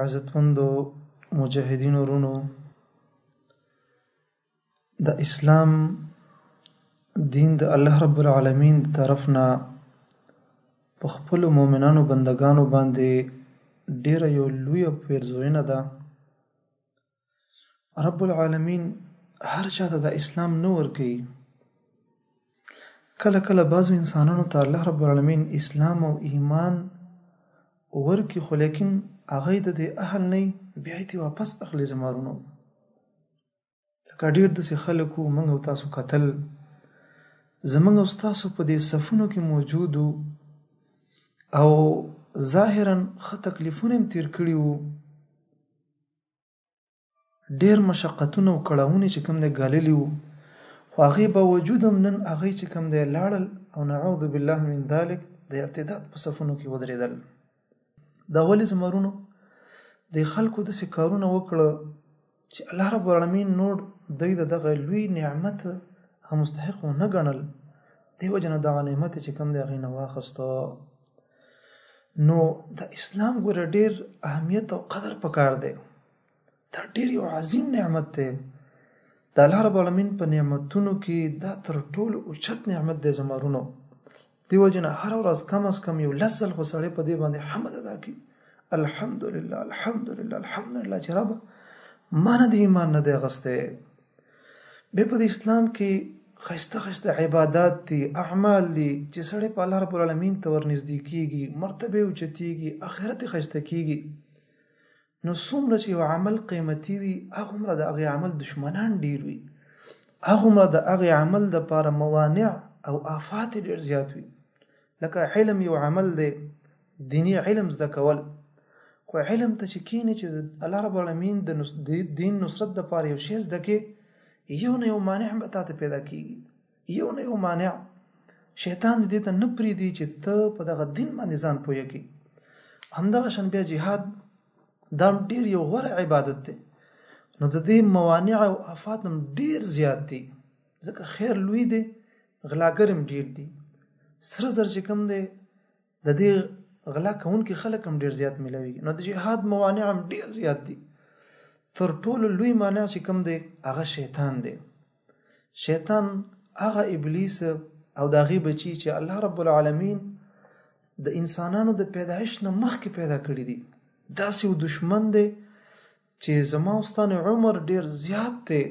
عزتمندو مجاهدینو ورونو د اسلام دین د الله رب العالمین د طرف نه په خپل مؤمنانو بندگانو باندې ډیره یو لوی پیرزوینه ده رب العالمین هر چاته د اسلام نه ورکي کله کله بعضو انسانانو ته الله رب العالمین اسلام او ایمان ورکي خو لیکن هغه د دې اهل نه بیا یې واپس اخلي زمارونو لکه ډیر د سي خلکو موږ او تاسو قتل زمنګ او تاسو په دې صفونو کې موجود او ظاهرا خه تکلیفونه تیر کړی وو ډیر مشقتونه او کړاونه چې کوم دی ګاللی وو خو هغه باوجود هم نن هغه چې کوم دی لاړل او نعوذ بالله من ذلک د ارتداد په صفونو کې ودرېدل دا ولې زمرونو د خلکو د سکارونه وکړه چې الله رب العالمین نور دوی د دغه لوی نعمت هم مستحق نه ګڼل دیو جن دغه نعمت چې کوم دی هغه نه واخستو نو د اسلام ګور ډیر اهمیت او قدر پکار دی دا ډیر یو عظیم نعمت دی د الله رب العالمین په نعمتونو کې دا تر ټولو اوچت نعمت دی زمرونو دیو جن هر ورځ کم از کم یو لزل خو سړی په دې باندې حمد ادا کی الحمدلله الحمدلله الحمدلله چې رب ما نه د ایمان نه دی غسته به په اسلام کې خسته خسته عبادت دي اعمال دي چې سړی په الله رب العالمین ته ورنږدې کیږي مرتبه او چتیږي اخرت خسته کیږي نو څومره چې یو عمل قیمتي وي هغه عمر د هغه عمل دشمنان ډیر وي هغه عمر د هغه عمل د لپاره موانع او آفات ډیر زیات وي لکه علم یو عمل دی دینی علم زده کول خو علم ته چې کینې چې الله رب العالمین د دین نصرت د پاره یو شی زده کې یو نه یو مانع به تاسو پیدا کیږي یو نه یو مانع شیطان دې ته نه پریدي چې ته په دغه دین باندې ځان پوهه کی همدغه شان بیا جهاد دا ډیر یو غوره عبادت دی نو د دې موانع او آفات هم ډیر زیات دي ځکه خیر لوی دی غلاګر هم ډیر دي سره زر چې کم دی د دې غلا کوونکي خلک هم ډیر زیات ملوي نو د جهاد موانع هم ډیر زیات دي تر ټولو لوی مانع چې کم دی هغه شیطان دی شیطان هغه ابلیس او دا غي بچی چې الله رب العالمین د انسانانو د پیدایش نه مخکې پیدا کړی دی داسې و دشمن دی چې زما او ستا نو عمر ډېر زیات دی،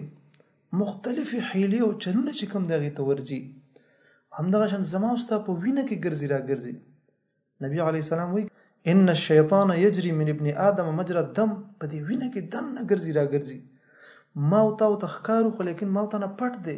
مختلفې حیلې او چلونه چې کوم دی هغې ته ورځي، همدغه شان زما او ستا په وینه کې ګرځي راګرځي. نبی علیه السلام وایي ان الشیطان یجري من ابن آدم مجرا دم په دې وینه کې دننه ګرځي راګرځي ما او تا او تخکارو خو لیکن ما او تا نه پټ دی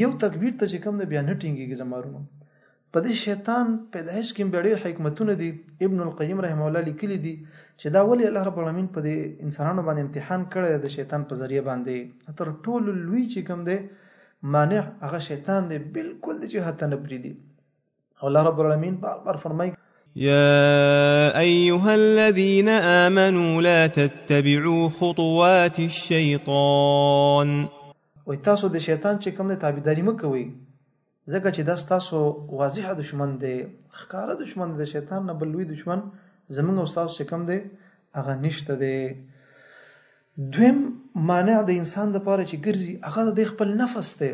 یو تکبیر ته چې کوم دی بیا نه ټینګیږي زما ورونو په دې شیطان پیدایش کې بیا ډېر حکمتونه دي ابن القیم رحم الله لیکلي دي چې دا ولې الله رب العالمین په دې انسانانو باندې امتحان کړی د شیطان په ذریعه باندې تر ټولو لوی چې کوم دی مانع هغه شیطان دی بالکل چې هته نه پریدي الله رب العالمین بار بار فرمایي يا أيها الذين آمنوا لا تتبعوا خطوات الشيطان وي تاسو د شیطان چې کوم نه تابعداري مکوئ ځکه چې دا تاسو واضح دشمن دی ښکاره دشمن دی شیطان نه بلوي دشمن زمونږ او تاسو چې کوم دی هغه نشته دی دویم مانع د انسان د پاره چې ګرځي هغه د خپل نفس دی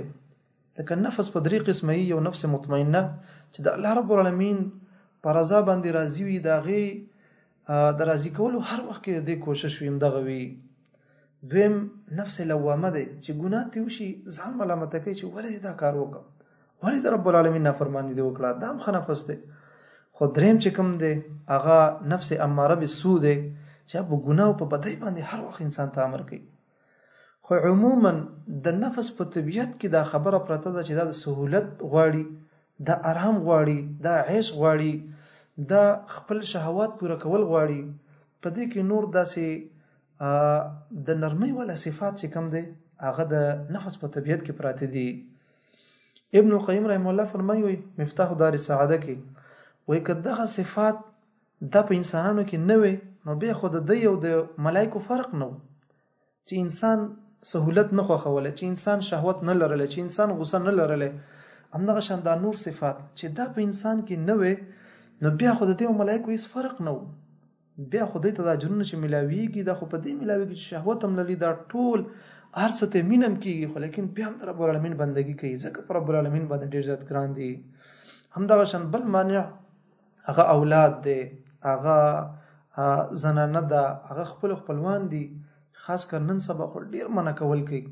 لکه نفس په درې قسمه یو نفس مطمئنه چې د الله رب العالمین پر رضا باندې راضي وي دا غي د راضي کولو هر وخت کې د کوشش ویم دغه وی دویم نفس لوامه ده چې ګناه ته وشي ځان ملامت کوي چې ولې دا کار وکم ولې د رب العالمین نافرمانی دی وکړه دا هم خنفس ده خو دریم چې کوم ده هغه نفس اماره بالسوء ده چې په ګناه او په بدی باندې هر وخت انسان ته امر کوي خو عموما د نفس په طبیعت کې دا خبره پرته ده چې دا د سهولت غواړي دا آرام غواړي دا عیش غواړي دا خپل شهوات پوره کول غواړي په دې کې نور داسې د نرمۍ ولا صفات چې کم دی هغه د نفس په طبیعت کې پراته دي ابن القیم رحم الله فرمایي مفتاح دار السعاده کې وایي کداغه صفات دا په انسانانو کې نه وي نو به خو د دی او د ملایکو فرق نه وو چې انسان سهولت نه خوښوله چې انسان شهوت نه لرله چې انسان غوسه نه لرله همدغه شان دا نور صفات چې دا په انسان کې نه وي نو بیا خو د دې ملایکو هیڅ فرق نه وو بیا خو دې ته د اجرونه چې ملاویږي دا خو په دې ملاویږي چې شهوت هم لري دا ټول هر څه ته مینم کیږي خو لیکن بیا هم رب العالمین بندگی کوي ځکه پر رب العالمین باندې ډیر زیات ګران دي همدغه شان بل مانع هغه اولاد دی هغه زنانه ده هغه خپل خپلوان دي خاص کر نن سبا خو ډیر منع کول کوي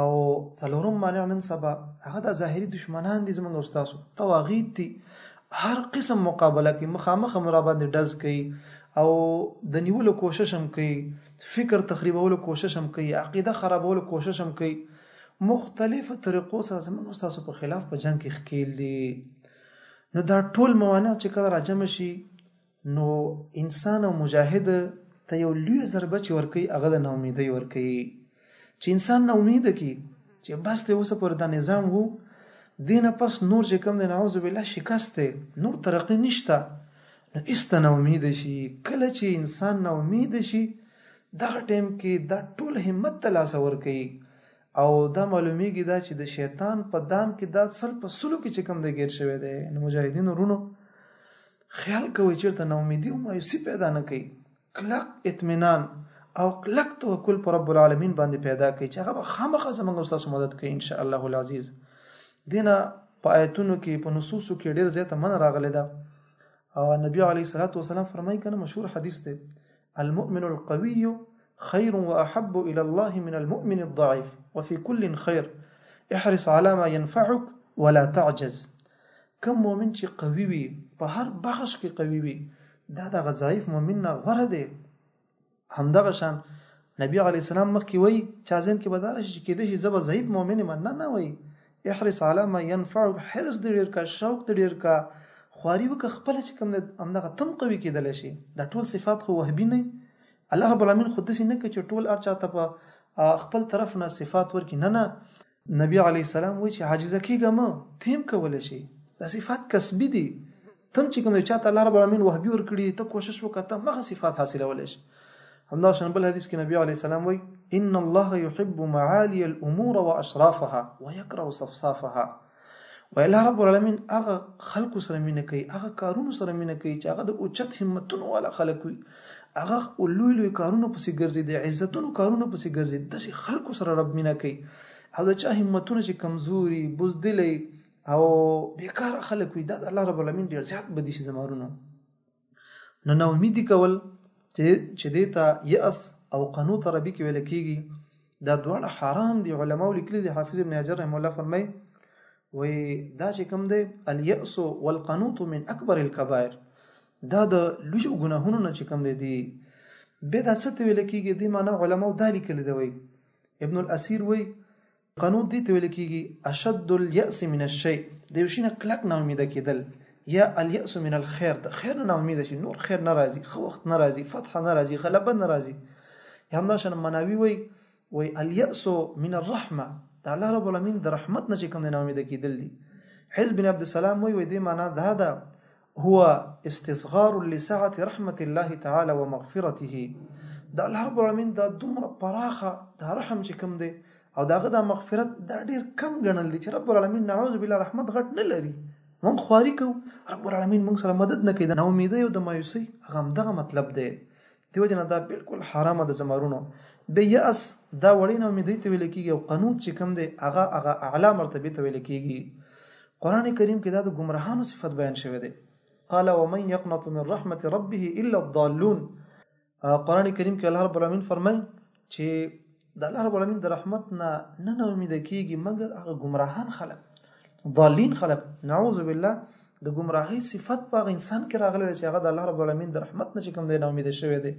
او څلورم مانع نن سبا هغه د ظاهري دشمنان دي زمونږ استاد تواغیت دي هر قسم مقابله کوي مخامخ مرا باندې دز کوي او د نیولو کوشش هم کوي فکر تخریبولو کوشش هم کوي عقیده خرابولو کوشش هم کوي مختلف طریقو سره زمونږ استاد په خلاف په جنگ کې ښکیل دي نو دا ټول موانع چې کله راجم شي نو انسان او مجاهد ته یو لوی ضربه چې ورکي هغه د ناامیدۍ ورکي چې انسان نه امید کی چې بس ته اوسه پر دا نظام وو دینه پس نور چې کم دی نعوذ بالله شکست نور ترقی نشته نو است نه امید شي کله چې انسان نه امید شي دغه ټیم کې دا ټول همت ته لاس ور کوي او دا معلومیږي دا چې د شیطان په دام کې دا سل په سلو کې چې کم د ګیر شوی دی نو مجاهدینو ورونو خیال کوي چیرته نا امیدي او مایوسي پیدا نه کوي کلک اطمینان او کلک توکل پر رب العالمین باندې پیدا کړئ چې هغه به خامخا زموږ او تاسو مدد کوي ان شاء الله العزیز دینه په آیتونو کې په نصوصو کې ډیر زیاته من راغلی ده او نبی علی صلوات و سلام فرمایي کنه مشهور حدیث دی المؤمن القوي خير واحب الى الله من المؤمن الضعيف وفي كل خير احرص على ما ينفعك ولا تعجز کوم مؤمن چې قوي وي په هر بخش کې قوي وي دا د غضایف مؤمن نه غوره دی همدغه شان نبی علی السلام مخکې وای چا ځین کې بدار شي کې د شي زب ضعیف مؤمن من نه نه وای احرص على ما ينفعك حرص دې ډېر کا شوق دې ډېر کا خواري وکړه خپل چې کوم همدغه تم قوي کېدل شي دا ټول صفات خو وهبي نه الله رب العالمین خو داسې نه کوي چې ټول هر چاته په خپل طرف نه صفات ورکړي نه نه نبی علی السلام وایي چې عاجزه کېږه مه تیم کولی شي دا صفات کسبي دي تم چې کوم چاته الله رب العالمین وهبي ورکړي ته کوشش وکړه ته مغه صفات حاصلولې شي همدا شان بل حدیث کې نبی علی السلام وایي ان الله يحب معالي الامور واشرافها ويكره صفصافها وای الله رب العالمین هغه خلق سره مینه کوي هغه کارونو سره مینه کوي چې هغه د اوچت همتونو والا خلق وي هغه لوی لوی کارونو پسې ګرځي د عزتونو کارونو پسې ګرځي داسې خلق سره رب مینه کوي او د چا همتونه چې کمزوري بزدلې او بیکار خلک وي دا د الله رب العالمین ډیر زیات بدی شي زمارونه نو نو امیدي کول چې چې دیتا یأس او قنوط عربي کې ویل کیږي دا دواړه حرام دي علما لیکلي دي حافظ ابن حجر رحم الله فرمای وي دا چې کوم دی الیأس والقنوط من اکبر الكبائر دا د لوی ګناهونو نه چې کوم دی دی به دا څه ویل کیږي دی معنی علما دا لیکلي دی وي ابن الاسیر وي قنوط دې ته ویل کېږي اشد اليأس من الشيء د یو شي نه کلک ناامیده کېدل یا الیأس من الخیر د خیر نه ناامیده شي نور خیر نه راځي ښه وخت نه راځي فتح نه راځي غلبه نه راځي یا همداشان مناوي وایي وای الیأس من الرحمه د الله رب العالمین د رحمت نه چې کوم نه امید کېدل دي حزب بن عبد السلام وای وای دې معنا دا ده هو استصغار لسعة رحمة الله تعالى ومغفرته د الله رب العالمین دا دومره پراخه دا رحم چې کوم دی او داغه دا مغفرت دا ډیر کم ګڼل دي چې رب العالمین نعوذ بالله رحمت غټ نه لري مونږ خواري کو رب العالمین مونږ سره مدد نه کوي دا امید او د مایوسی غم دغه مطلب دی دیو جنا دا بالکل حرامه د زمارونو به یاس دا وړین او مدې ته ویل کیږي او قنوت چې کم دی هغه هغه اعلی مرتبه ته ویل کیږي قران کریم کې دا د گمراهانو صفت بیان شوی دی قال ومن يقنط من رحمت ربه الا الضالون قران کریم کې الله رب العالمین فرمایي چې د الله رب العالمین د رحمت نه نه نه امید کیږي مګر هغه گمراهان خلک ضالین خلک نعوذ بالله د گمراهی صفت په هغه انسان کې راغلی دی چې هغه د الله رب العالمین د رحمت نه چې کوم دی نه امید شوی دی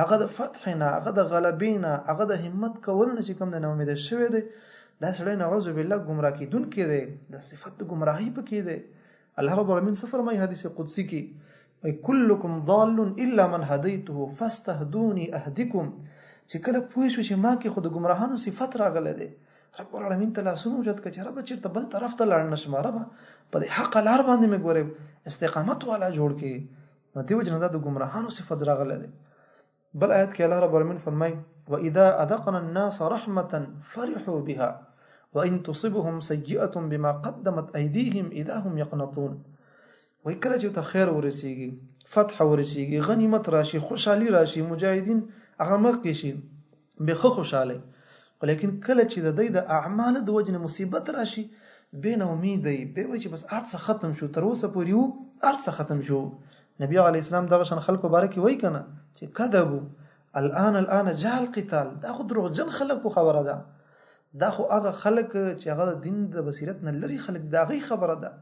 هغه د فتح نه هغه د غلبې نه هغه د همت کول نه چې کوم دی نه امید شوی دی دا سړی نعوذ بالله گمراه کیدونکې دی د صفت د گمراهی پکې دی الله رب العالمین څه فرمایي حدیث قدسی کې وایي کلکم ضال الا من هدیته فاستهدوني اهدکم چې کله پوه شو چې ما کې خود ګمراهانو صفت راغله ده رب العالمین تعالی سونو وجد کچ رب چیرته بل طرف ته لاړ نشم رب په حق لار باندې مې ګورې استقامت والا جوړ کې نو دیو جن دا د ګمراهانو صفت راغله ده بل آیت کې الله رب العالمین فرمایي واذا اذقنا الناس رحمه فرحوا بها وان تصبهم سيئه بما قدمت ايديهم اذا هم يقنطون وای کله چې ته خیر ورسیږي فتح ورسیږي غنیمت راشي خوشحالي راشي مجاهدین هغه مخ کې شي به خو خوشاله ولیکن کله چې د دوی د اعمالو د وجنه مصیبت راشي بین امید دی به وای چې بس ارڅ ختم شو تر اوسه پورې وو ارڅ ختم شو نبی علی اسلام دغه شان خلکو باره کې وای کنه چې کذبو الان الان جاء القتال دا خو دروغ جن خلکو خبره ده دا خو هغه خلک چې هغه د دین د بصیرت نه لري خلک دا غي خبره ده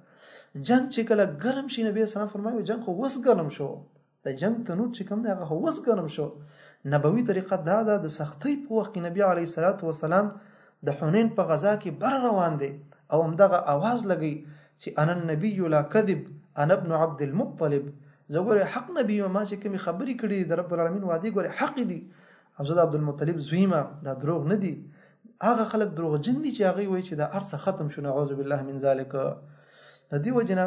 جنگ چې کله ګرم شي نبی اسلام فرمایي جنگ خو وس ګرم شو د جنگ تنور چې کوم دی هغه وس ګرم شو نبوي طریقه دا ده د سختۍ په وخت کې نبی علی صلوات و سلام د حنین په غزا کې بر روان دی او همدغه اواز لګی چې انا النبی لا کذب انا ابن عبد المطلب زه ګوره حق نبی ما چې کومې خبرې کړې د رب العالمین وعده ګوره حق دي او زه د عبد المطلب زویمه دا دروغ نه دي هغه خلک دروغجن دي چې هغه وایي چې دا ارڅ ختم شو نعوذ بالله من ذلک د دې وجنه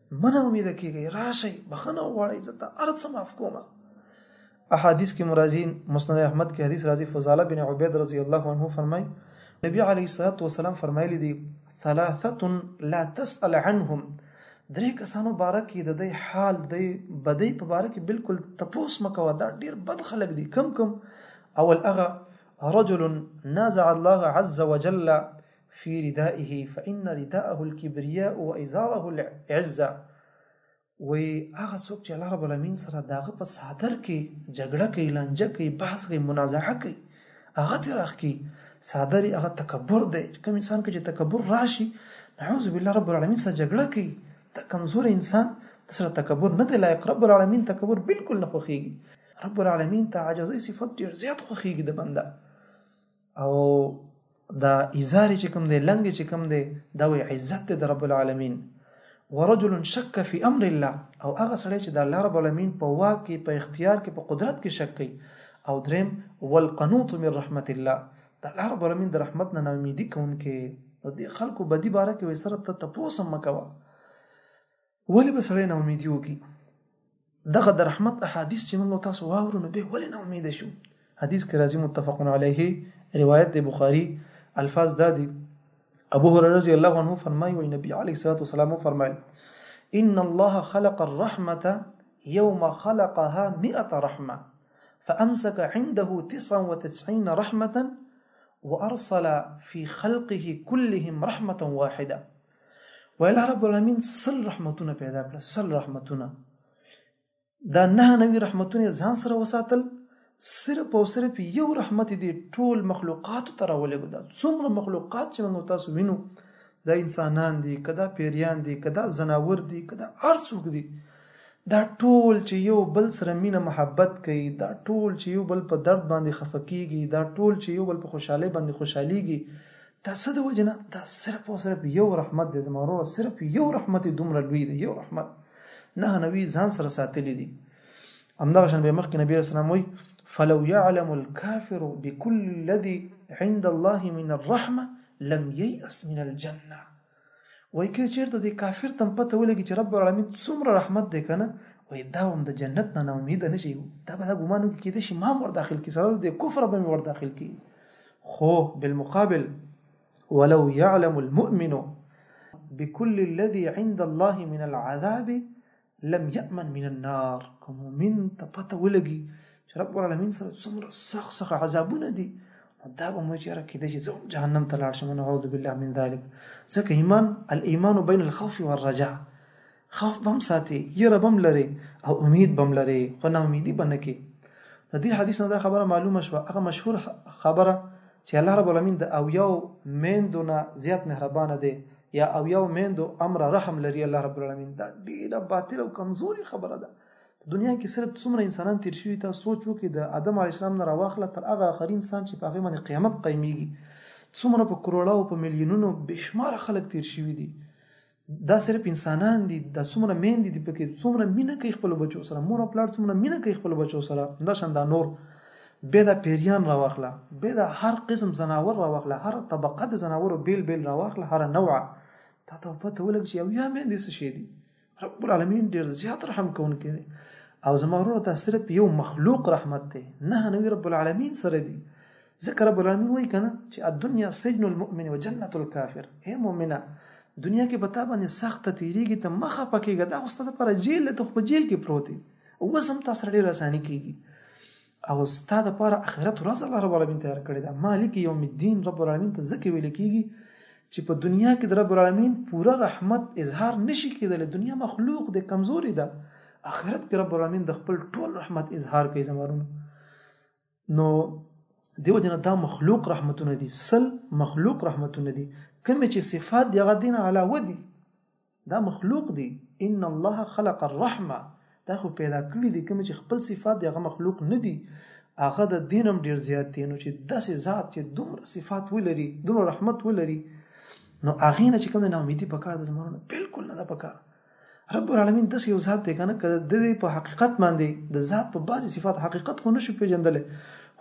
منه امید کیږي راشي بخنه وغواړي زه ته ارڅ معاف کوم احادیث کې مرازین مسند احمد کې حدیث راځي فضاله بن عبید رضی الله عنه فرمای نبی علیه الصلاۃ والسلام فرمایلی دی ثلاثه لا تسأل عنهم درې کسانو باره کې د دې حال دی بدی په باره کې بالکل تپوس مکوه دا ډیر بد خلک دي کم کم اول هغه رجل نازع الله عز وجل فی ردائه فإن رداءه الكبرياء وإزاره العزة وی هغه څوک چې الله رب العالمین سره داغه په صادر کې جګړه کوي لانجه کوي بحث کوي منازعه کوي هغه تر اخ کې صادری هغه تکبر دی کوم انسان کې چې تکبر راشي نعوذ بالله رب العالمین سره جګړه کوي دا کمزور انسان سره تکبر نه دی لایق رب العالمین تکبر بالکل نه خوخیږي رب العالمین ته عاجزۍ صفت ډیر زیات خوخیږي د بنده او دا ازار چې کوم دی لنګ چې کوم دی دا وی عزت دی د رب العالمین ورجل شک فی امر الله او هغه سړی چې د الله رب العالمین په واک کې په اختیار کې په قدرت کې شک کوي او دریم والقنوط من رحمت الله د الله رب العالمین د رحمت نه ناامیدي کوونکې نو د خلکو بدی باره کې وسره ته تپوس مکوه ولې به سړی نا امیدي وکړي دغه د رحمت احادیث چې موږ تاسو واورو نو به ولې نا امید شو حدیث کې راځي متفق علیه روایت دی بخاری الفاظ دا دي ابو هريره رضی الله عنه فرمایي وي نبی علیه الصلاه والسلام فرمایل ان الله خلق الرحمه يوم خلقها 100 رحمه فامسك عنده 99 رحمه وارسل في خلقه كلهم رحمه واحده ویل رب العالمین سل رحمتونه پیدا کړ سل رحمتونه دا نه نوی رحمتونه ځان سره وساتل صرف او صرف یو رحمت دی ټول مخلوقات ته راولې دا څومره مخلوقات چې موږ تاسو وینو دا انسانان دي کدا پیریان دي کدا زناور دي کدا ارسوک دي دا ټول چې یو بل سره مینه محبت کوي دا ټول چې یو بل په درد باندې خفقېږي دا ټول چې یو بل په خوشحالي باندې خوشحاليږي دا څه د وجنه دا صرف او صرف یو رحمت دی زما ورور صرف یو رحمت دومره لوی دی یو رحمت نه نوی ځان سره ساتلی دی همدغه شان به مخکې نبی رسول الله وایي فلو يعلم الكافر بكل الذي عند الله من الرحمه لم ييأس من الجنه وای که چیرته دې کافر تم پته ولګي چې رب العالمین څومره رحمت دی کنه وای دا هم د جنت نه امید نه شي دا به دا ګمان وکړي کېدای شي ما ور داخل کی سره د کفر به ور داخل کی خو بالمقابل ولو يعلم المؤمن بكل الذي عند الله من العذاب لم یأمن من النار که مؤمن ته پته ولګي چې رب العالمین سره څومره سخت سخت عذابونه دي دا به مو چېره کېده چې زه جهنم ته لاړ شم نعوذ بالله من ذلک ځکه ایمان الايمان بین الخوف والرجاء خوف بم ساتي یره بم لري او امید بم لري خو نا امیدي بنه کې د دې حدیث نه دا خبره معلومه شوه هغه مشهور خبره چې الله رب العالمین د اویاو میندو نه زیات مهربان دی یا اویاو میندو امر رحم لري الله رب العالمین دا ډیره باطل او کمزوري خبره ده دنیا کې صرف څومره انسانان تیر شوي ته سوچ وکړي د آدم علی السلام نه راواخله تر هغه اخري انسان چې په هغه باندې قیامت قایميږي څومره په کروڑه او په میلیونونو بشمار خلک تیر شوي دي دا صرف انسانان دي دا څومره میندې دي پکې څومره مینه کوي خپل بچو سره مور او پلار څومره مینه کوي خپل بچو سره دا شان دا نور به دا پیریان راوخله به دا هر قسم زناور راوخله هر طبقه د زناورو بیل بیل راوخله هر نوع تا ته پته ولګ چې یو یا میندې څه شي دي رب العالمین ډیر زیات رحم کوونکی دی او زما ورور ته صرف یو مخلوق رحمت دی نه نوی رب العالمین سره دی ځکه رب العالمین وایي کنه چې الدنیا سجن المؤمن و جنت الکافر اے مؤمنه دنیا کې پتا باندې سخت تیریږي ته مخه پکېږه دا اوس ته لپاره جیل ته په جیل کې پروت او اوس هم تاسو ډېر اساني کیږي او ستا د پاره اخرت ورځ الله رب العالمین تیار کړی دا مالک یوم الدین رب العالمین ته ځکه ویل کیږي چې په دنیا کې د رب العالمین پوره رحمت اظهار نشي کېدلی دنیا مخلوق د کمزوري ده آخرت کې رب العالمین د خپل ټول رحمت اظهار کوي زمارونو نو دیو جن دا مخلوق رحمتونه دي سل مخلوق رحمتونه دي کوم چې صفات دی هغه دین علاوه دي دا مخلوق دي ان الله خلق الرحمه دا خو پیدا کړی دي کوم چې خپل صفات دی هغه مخلوق نه دي هغه د دینم ډیر زیات دي نو چې داسې ذات چې دومره صفات ولري دومره رحمت ولري نو هغه نه چې کوم نه امیدي پکار د زمونږ بالکل نه پکار رب العالمین داسې یو ذات دی کنه کله د دې په حقیقت باندې د ذات په بعضي صفات حقیقت خو نشو پیژندل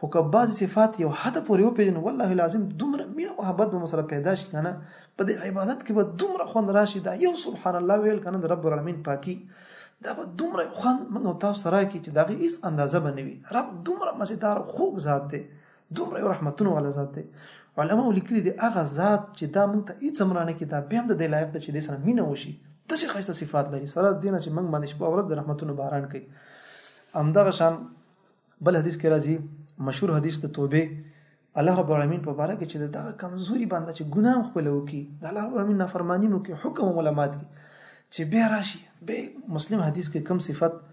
خو که بعضي صفات یو حد پورې و پیژنو والله لازم دومره مینه او محبت به مسره پیدا شي کنه په دې عبادت کې به دومره خوند راشي دا یو سبحان الله ویل کنه د رب العالمین پاکي دا به دومره خوند موږ تاسو سره کی چې دغه هیڅ اندازه به نه وي رب دومره مزیدار خوږ ذات دی دومره یو رحمتونه والا ذات دی علماء لیکلي دي هغه ذات چې دا موږ ته هیڅ امرانه کې دا به هم د دې لایق ده چې دې سره مینه وشي داسې ښایسته صفات لري سره دینه چې موږ باندې شپه ورځ د رحمتونو باران کوي همدغه شان بل حدیث کې راځي مشهور حدیث د توبه الله رب العالمین په باره کې چې دا کمزوري باندې چې ګناه خپل وکي د الله رب العالمین نافرمانی مو کې حکم ملامات کی چې به راشي به مسلم حدیث کې کم صفت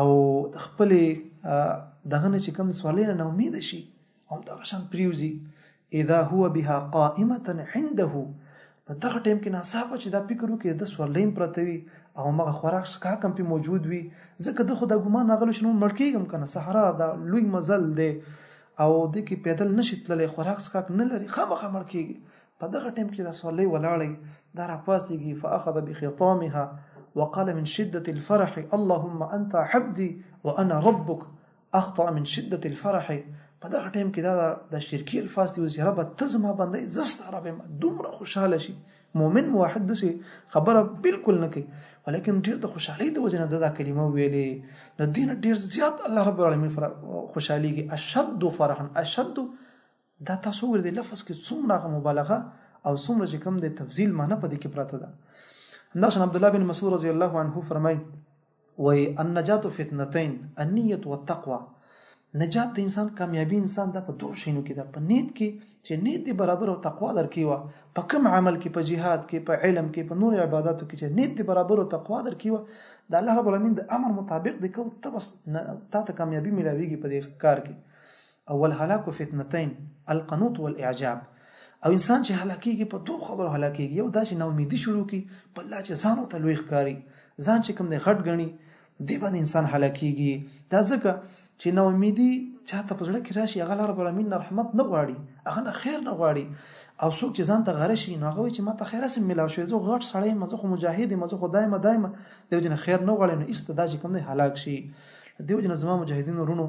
او د خپل دغه نه چې کوم سوالې نه امید شي او دغه شان پریوزي اذا هو بها قائمه عنده نو دغه ټیم کې ناڅاپه چې دا فکر وکړي د سوالې پرته وي او مغه خوراک سکا کم په موجود وي ځکه د خدا ګمان راغلی شنو مړ کېږم کنه صحرا دا لوی مزل دی او د کې پیدل نشي تللی خوراک سکاک نه لري خامخا مړ کېږي په دغه ټیم کې د سوالې ولاړې دا راپاسېږي فاخذ بخطامها وقال من شدة الفرح اللهم انت عبدي وانا ربك اخطا من شدة الفرح په دغه ټیم کې دا د شرکی الفاظ دی چې رب ته زما بندې زستا رب ما دومره خوشاله شي مؤمن واحد دسي خبره بالکل نه کوي ولیکن ډیر د خوشحالي د وجنه د دا کلمه ویلې نو دین ډیر زیات الله رب العالمین خوشحاليږي اشد فرحا اشد دا تاسو ګور دی لفظ کې څومره غو مبالغه او څومره چې کوم دی تفضیل معنی په دې کې پراته ده انداشن عبد الله بن مسعود رضی الله عنه فرمای وای النجات فتنتين النيه والتقوى نجات د انسان کامیابی انسان د په دوه شینو کې د په نیت کې چې نیت دی برابر او تقوا درکې و په کوم عمل کې په جهاد کې په علم کې په نور عبادتو کې چې نیت دی برابر او تقوا درکې و د الله رب العالمین د امر مطابق دی کو ته بس تا ته کامیابی ملاویږي په دې کار کې او الهلاک فتنتين القنوط والاعجاب او انسان چې هلاکیږي په دوه خبرو هلاکیږي یو دا چې ناامیدي شروع کی په الله چې ځان او تلوي ښکاری ځان چې کوم دی غټ غني دی باندې انسان هلاکیږي دا ځکه چې ناامیدي چاته په زړه کې راشي هغه لار پر امین رحمت نه غواړي هغه نه خیر نه غواړي او څوک چې ځان ته غره شي نو هغه چې ماته خیر سم ملاو شي زه غټ سړی مزه خو مجاهد مزه خو دایمه دایمه دیو جن خیر نه غواړي نو ایست دا چې کوم دی هلاک شي دیو جن زما مجاهدین ورونو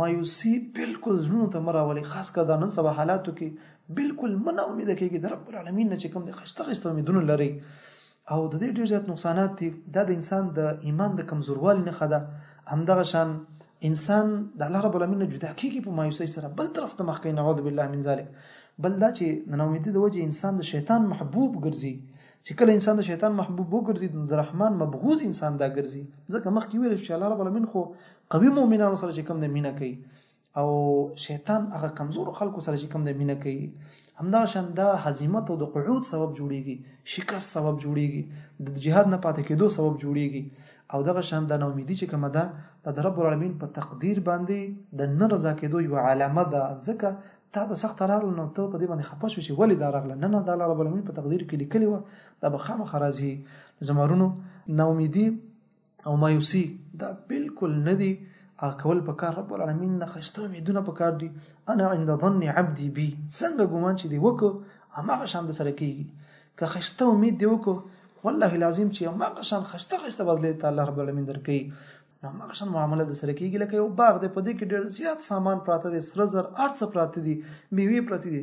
مایوسي بالکل زړونو ته مه راولي خاص کر دا نن سبا حالاتو کې بالکل مه نا امیده کېږي د رب العالمین نه چې کوم د خسته خسته امیدونه لري او د دې ډېر زیات نقصانات دي دا د انسان د ایمان د کمزوروالي نښه ده همدغه شان انسان د الله رب العالمین نه جدا کېږي په مایوسۍ سره بل طرف ته مخ کوي نعوذ بالله من ذلک بل دا چې د ناامیدۍ د وجې انسان د شیطان محبوب ګرځي چې کله انسان د شیطان محبوب وګرځي د رحمان مبغوز انسان دا ګرځي ځکه مخکې ویل چې الله رب العالمین خو قوي مؤمنانو سره چې کوم د مینه کوي او شیطان هغه کمزور خلکو سره چې کوم د مینه کوي همدا شان دا هزیمت او د قعود سبب جوړیږي شکست سبب جوړیږي د جهاد نه پاتې کېدو سبب جوړیږي او دغه شان د نومیدي چې کومه ده د رب العالمین په تقدیر باندې د نه رضا کېدو یو علامه ده ځکه تا د سخت راغله نو ته په دې باندې خپه شو چې ولې دا راغله نه نه د الله رب العالمین په تقدیر کې لیکلی و دا به خامخا راځي زمرونو نومیدي او مایوسی دا بالکل نه دی کول په کار رب العالمین نه خسته امیدونه په کار دي انا عند ظن عبدي بي څنګه ګومان چې دی وکړو هماغه شان د سره کیږي که خسته امید دی وکړو والله لازم چې هماغه شان خسته خسته بدلې ته الله رب العالمین درکې هماغه شان معامله د سره کیږي لکه یو باغ دی په دې کې ډېر زیات سامان پراته دي سره زر ارڅ پراته دي میوه پراته دي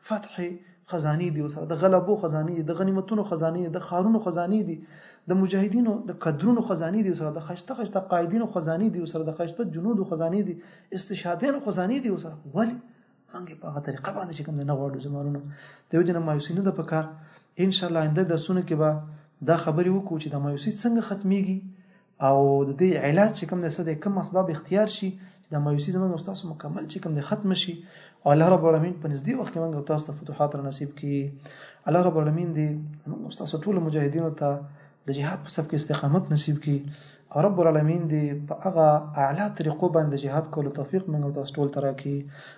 فتح خزاني دي وسره د غلبو خزاني دي د غنیمتونو خزاني دي د خارونو خزاني دي د مجاهدینو د کدرونو خزاني دي وسره د خشته خشته قائدینو خزاني دي وسره د خشته جنودو خزاني دي استشهادینو خزاني دي وسره ولی منګه په هغه طریقه باندې چې کوم نه غواړو زمارونو د یو جن مایوسی نه د پکار ان شاء الله انده درسونه کې به دا خبرې وکړو چې د مایوسی څنګه ختميږي او د دې علاج چې کوم د څه د کوم اسباب اختیار شي چې د مایوسی زموږ استاد مکمل چې کوم د ختم شي او الله رب العالمین په نږدې وخت کې موږ تاسو ته فتوحات را نصیب کړي الله رب العالمین دې موږ استاد ټول مجاهدینو ته د جهاد په صف کې استقامت نصیب کړي او رب العالمین دې په هغه اعلی طریقو باندې جهاد کولو توفیق موږ تاسو ټول ترا کړي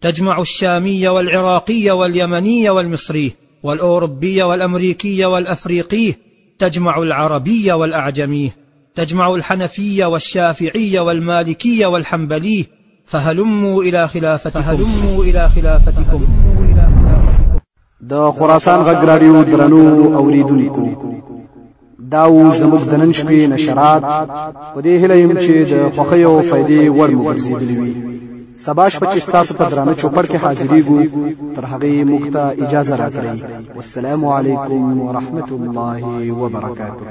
تجمع الشامي والعراقي واليمني والمصري والأوروبي والأمريكي والأفريقي تجمع العربي والأعجمي تجمع الحنفي والشافعي والمالكي والحنبلي فهلموا إلى خلافتكم فهلموا إلى خلافتكم د خراسان غږ راډیو درنو اوریدونکو دا و زموږ د نن شپې نشرات په دې هیله یم چې د خوښۍ او فایدې وړ مو ګرځېدلي وي سبا شپه چې ستاسو په درانه چوپړ کې حاضرېږو تر هغې موږ ته اجازه راکړئ والسلام علیکم ورحمت الله وبرکاته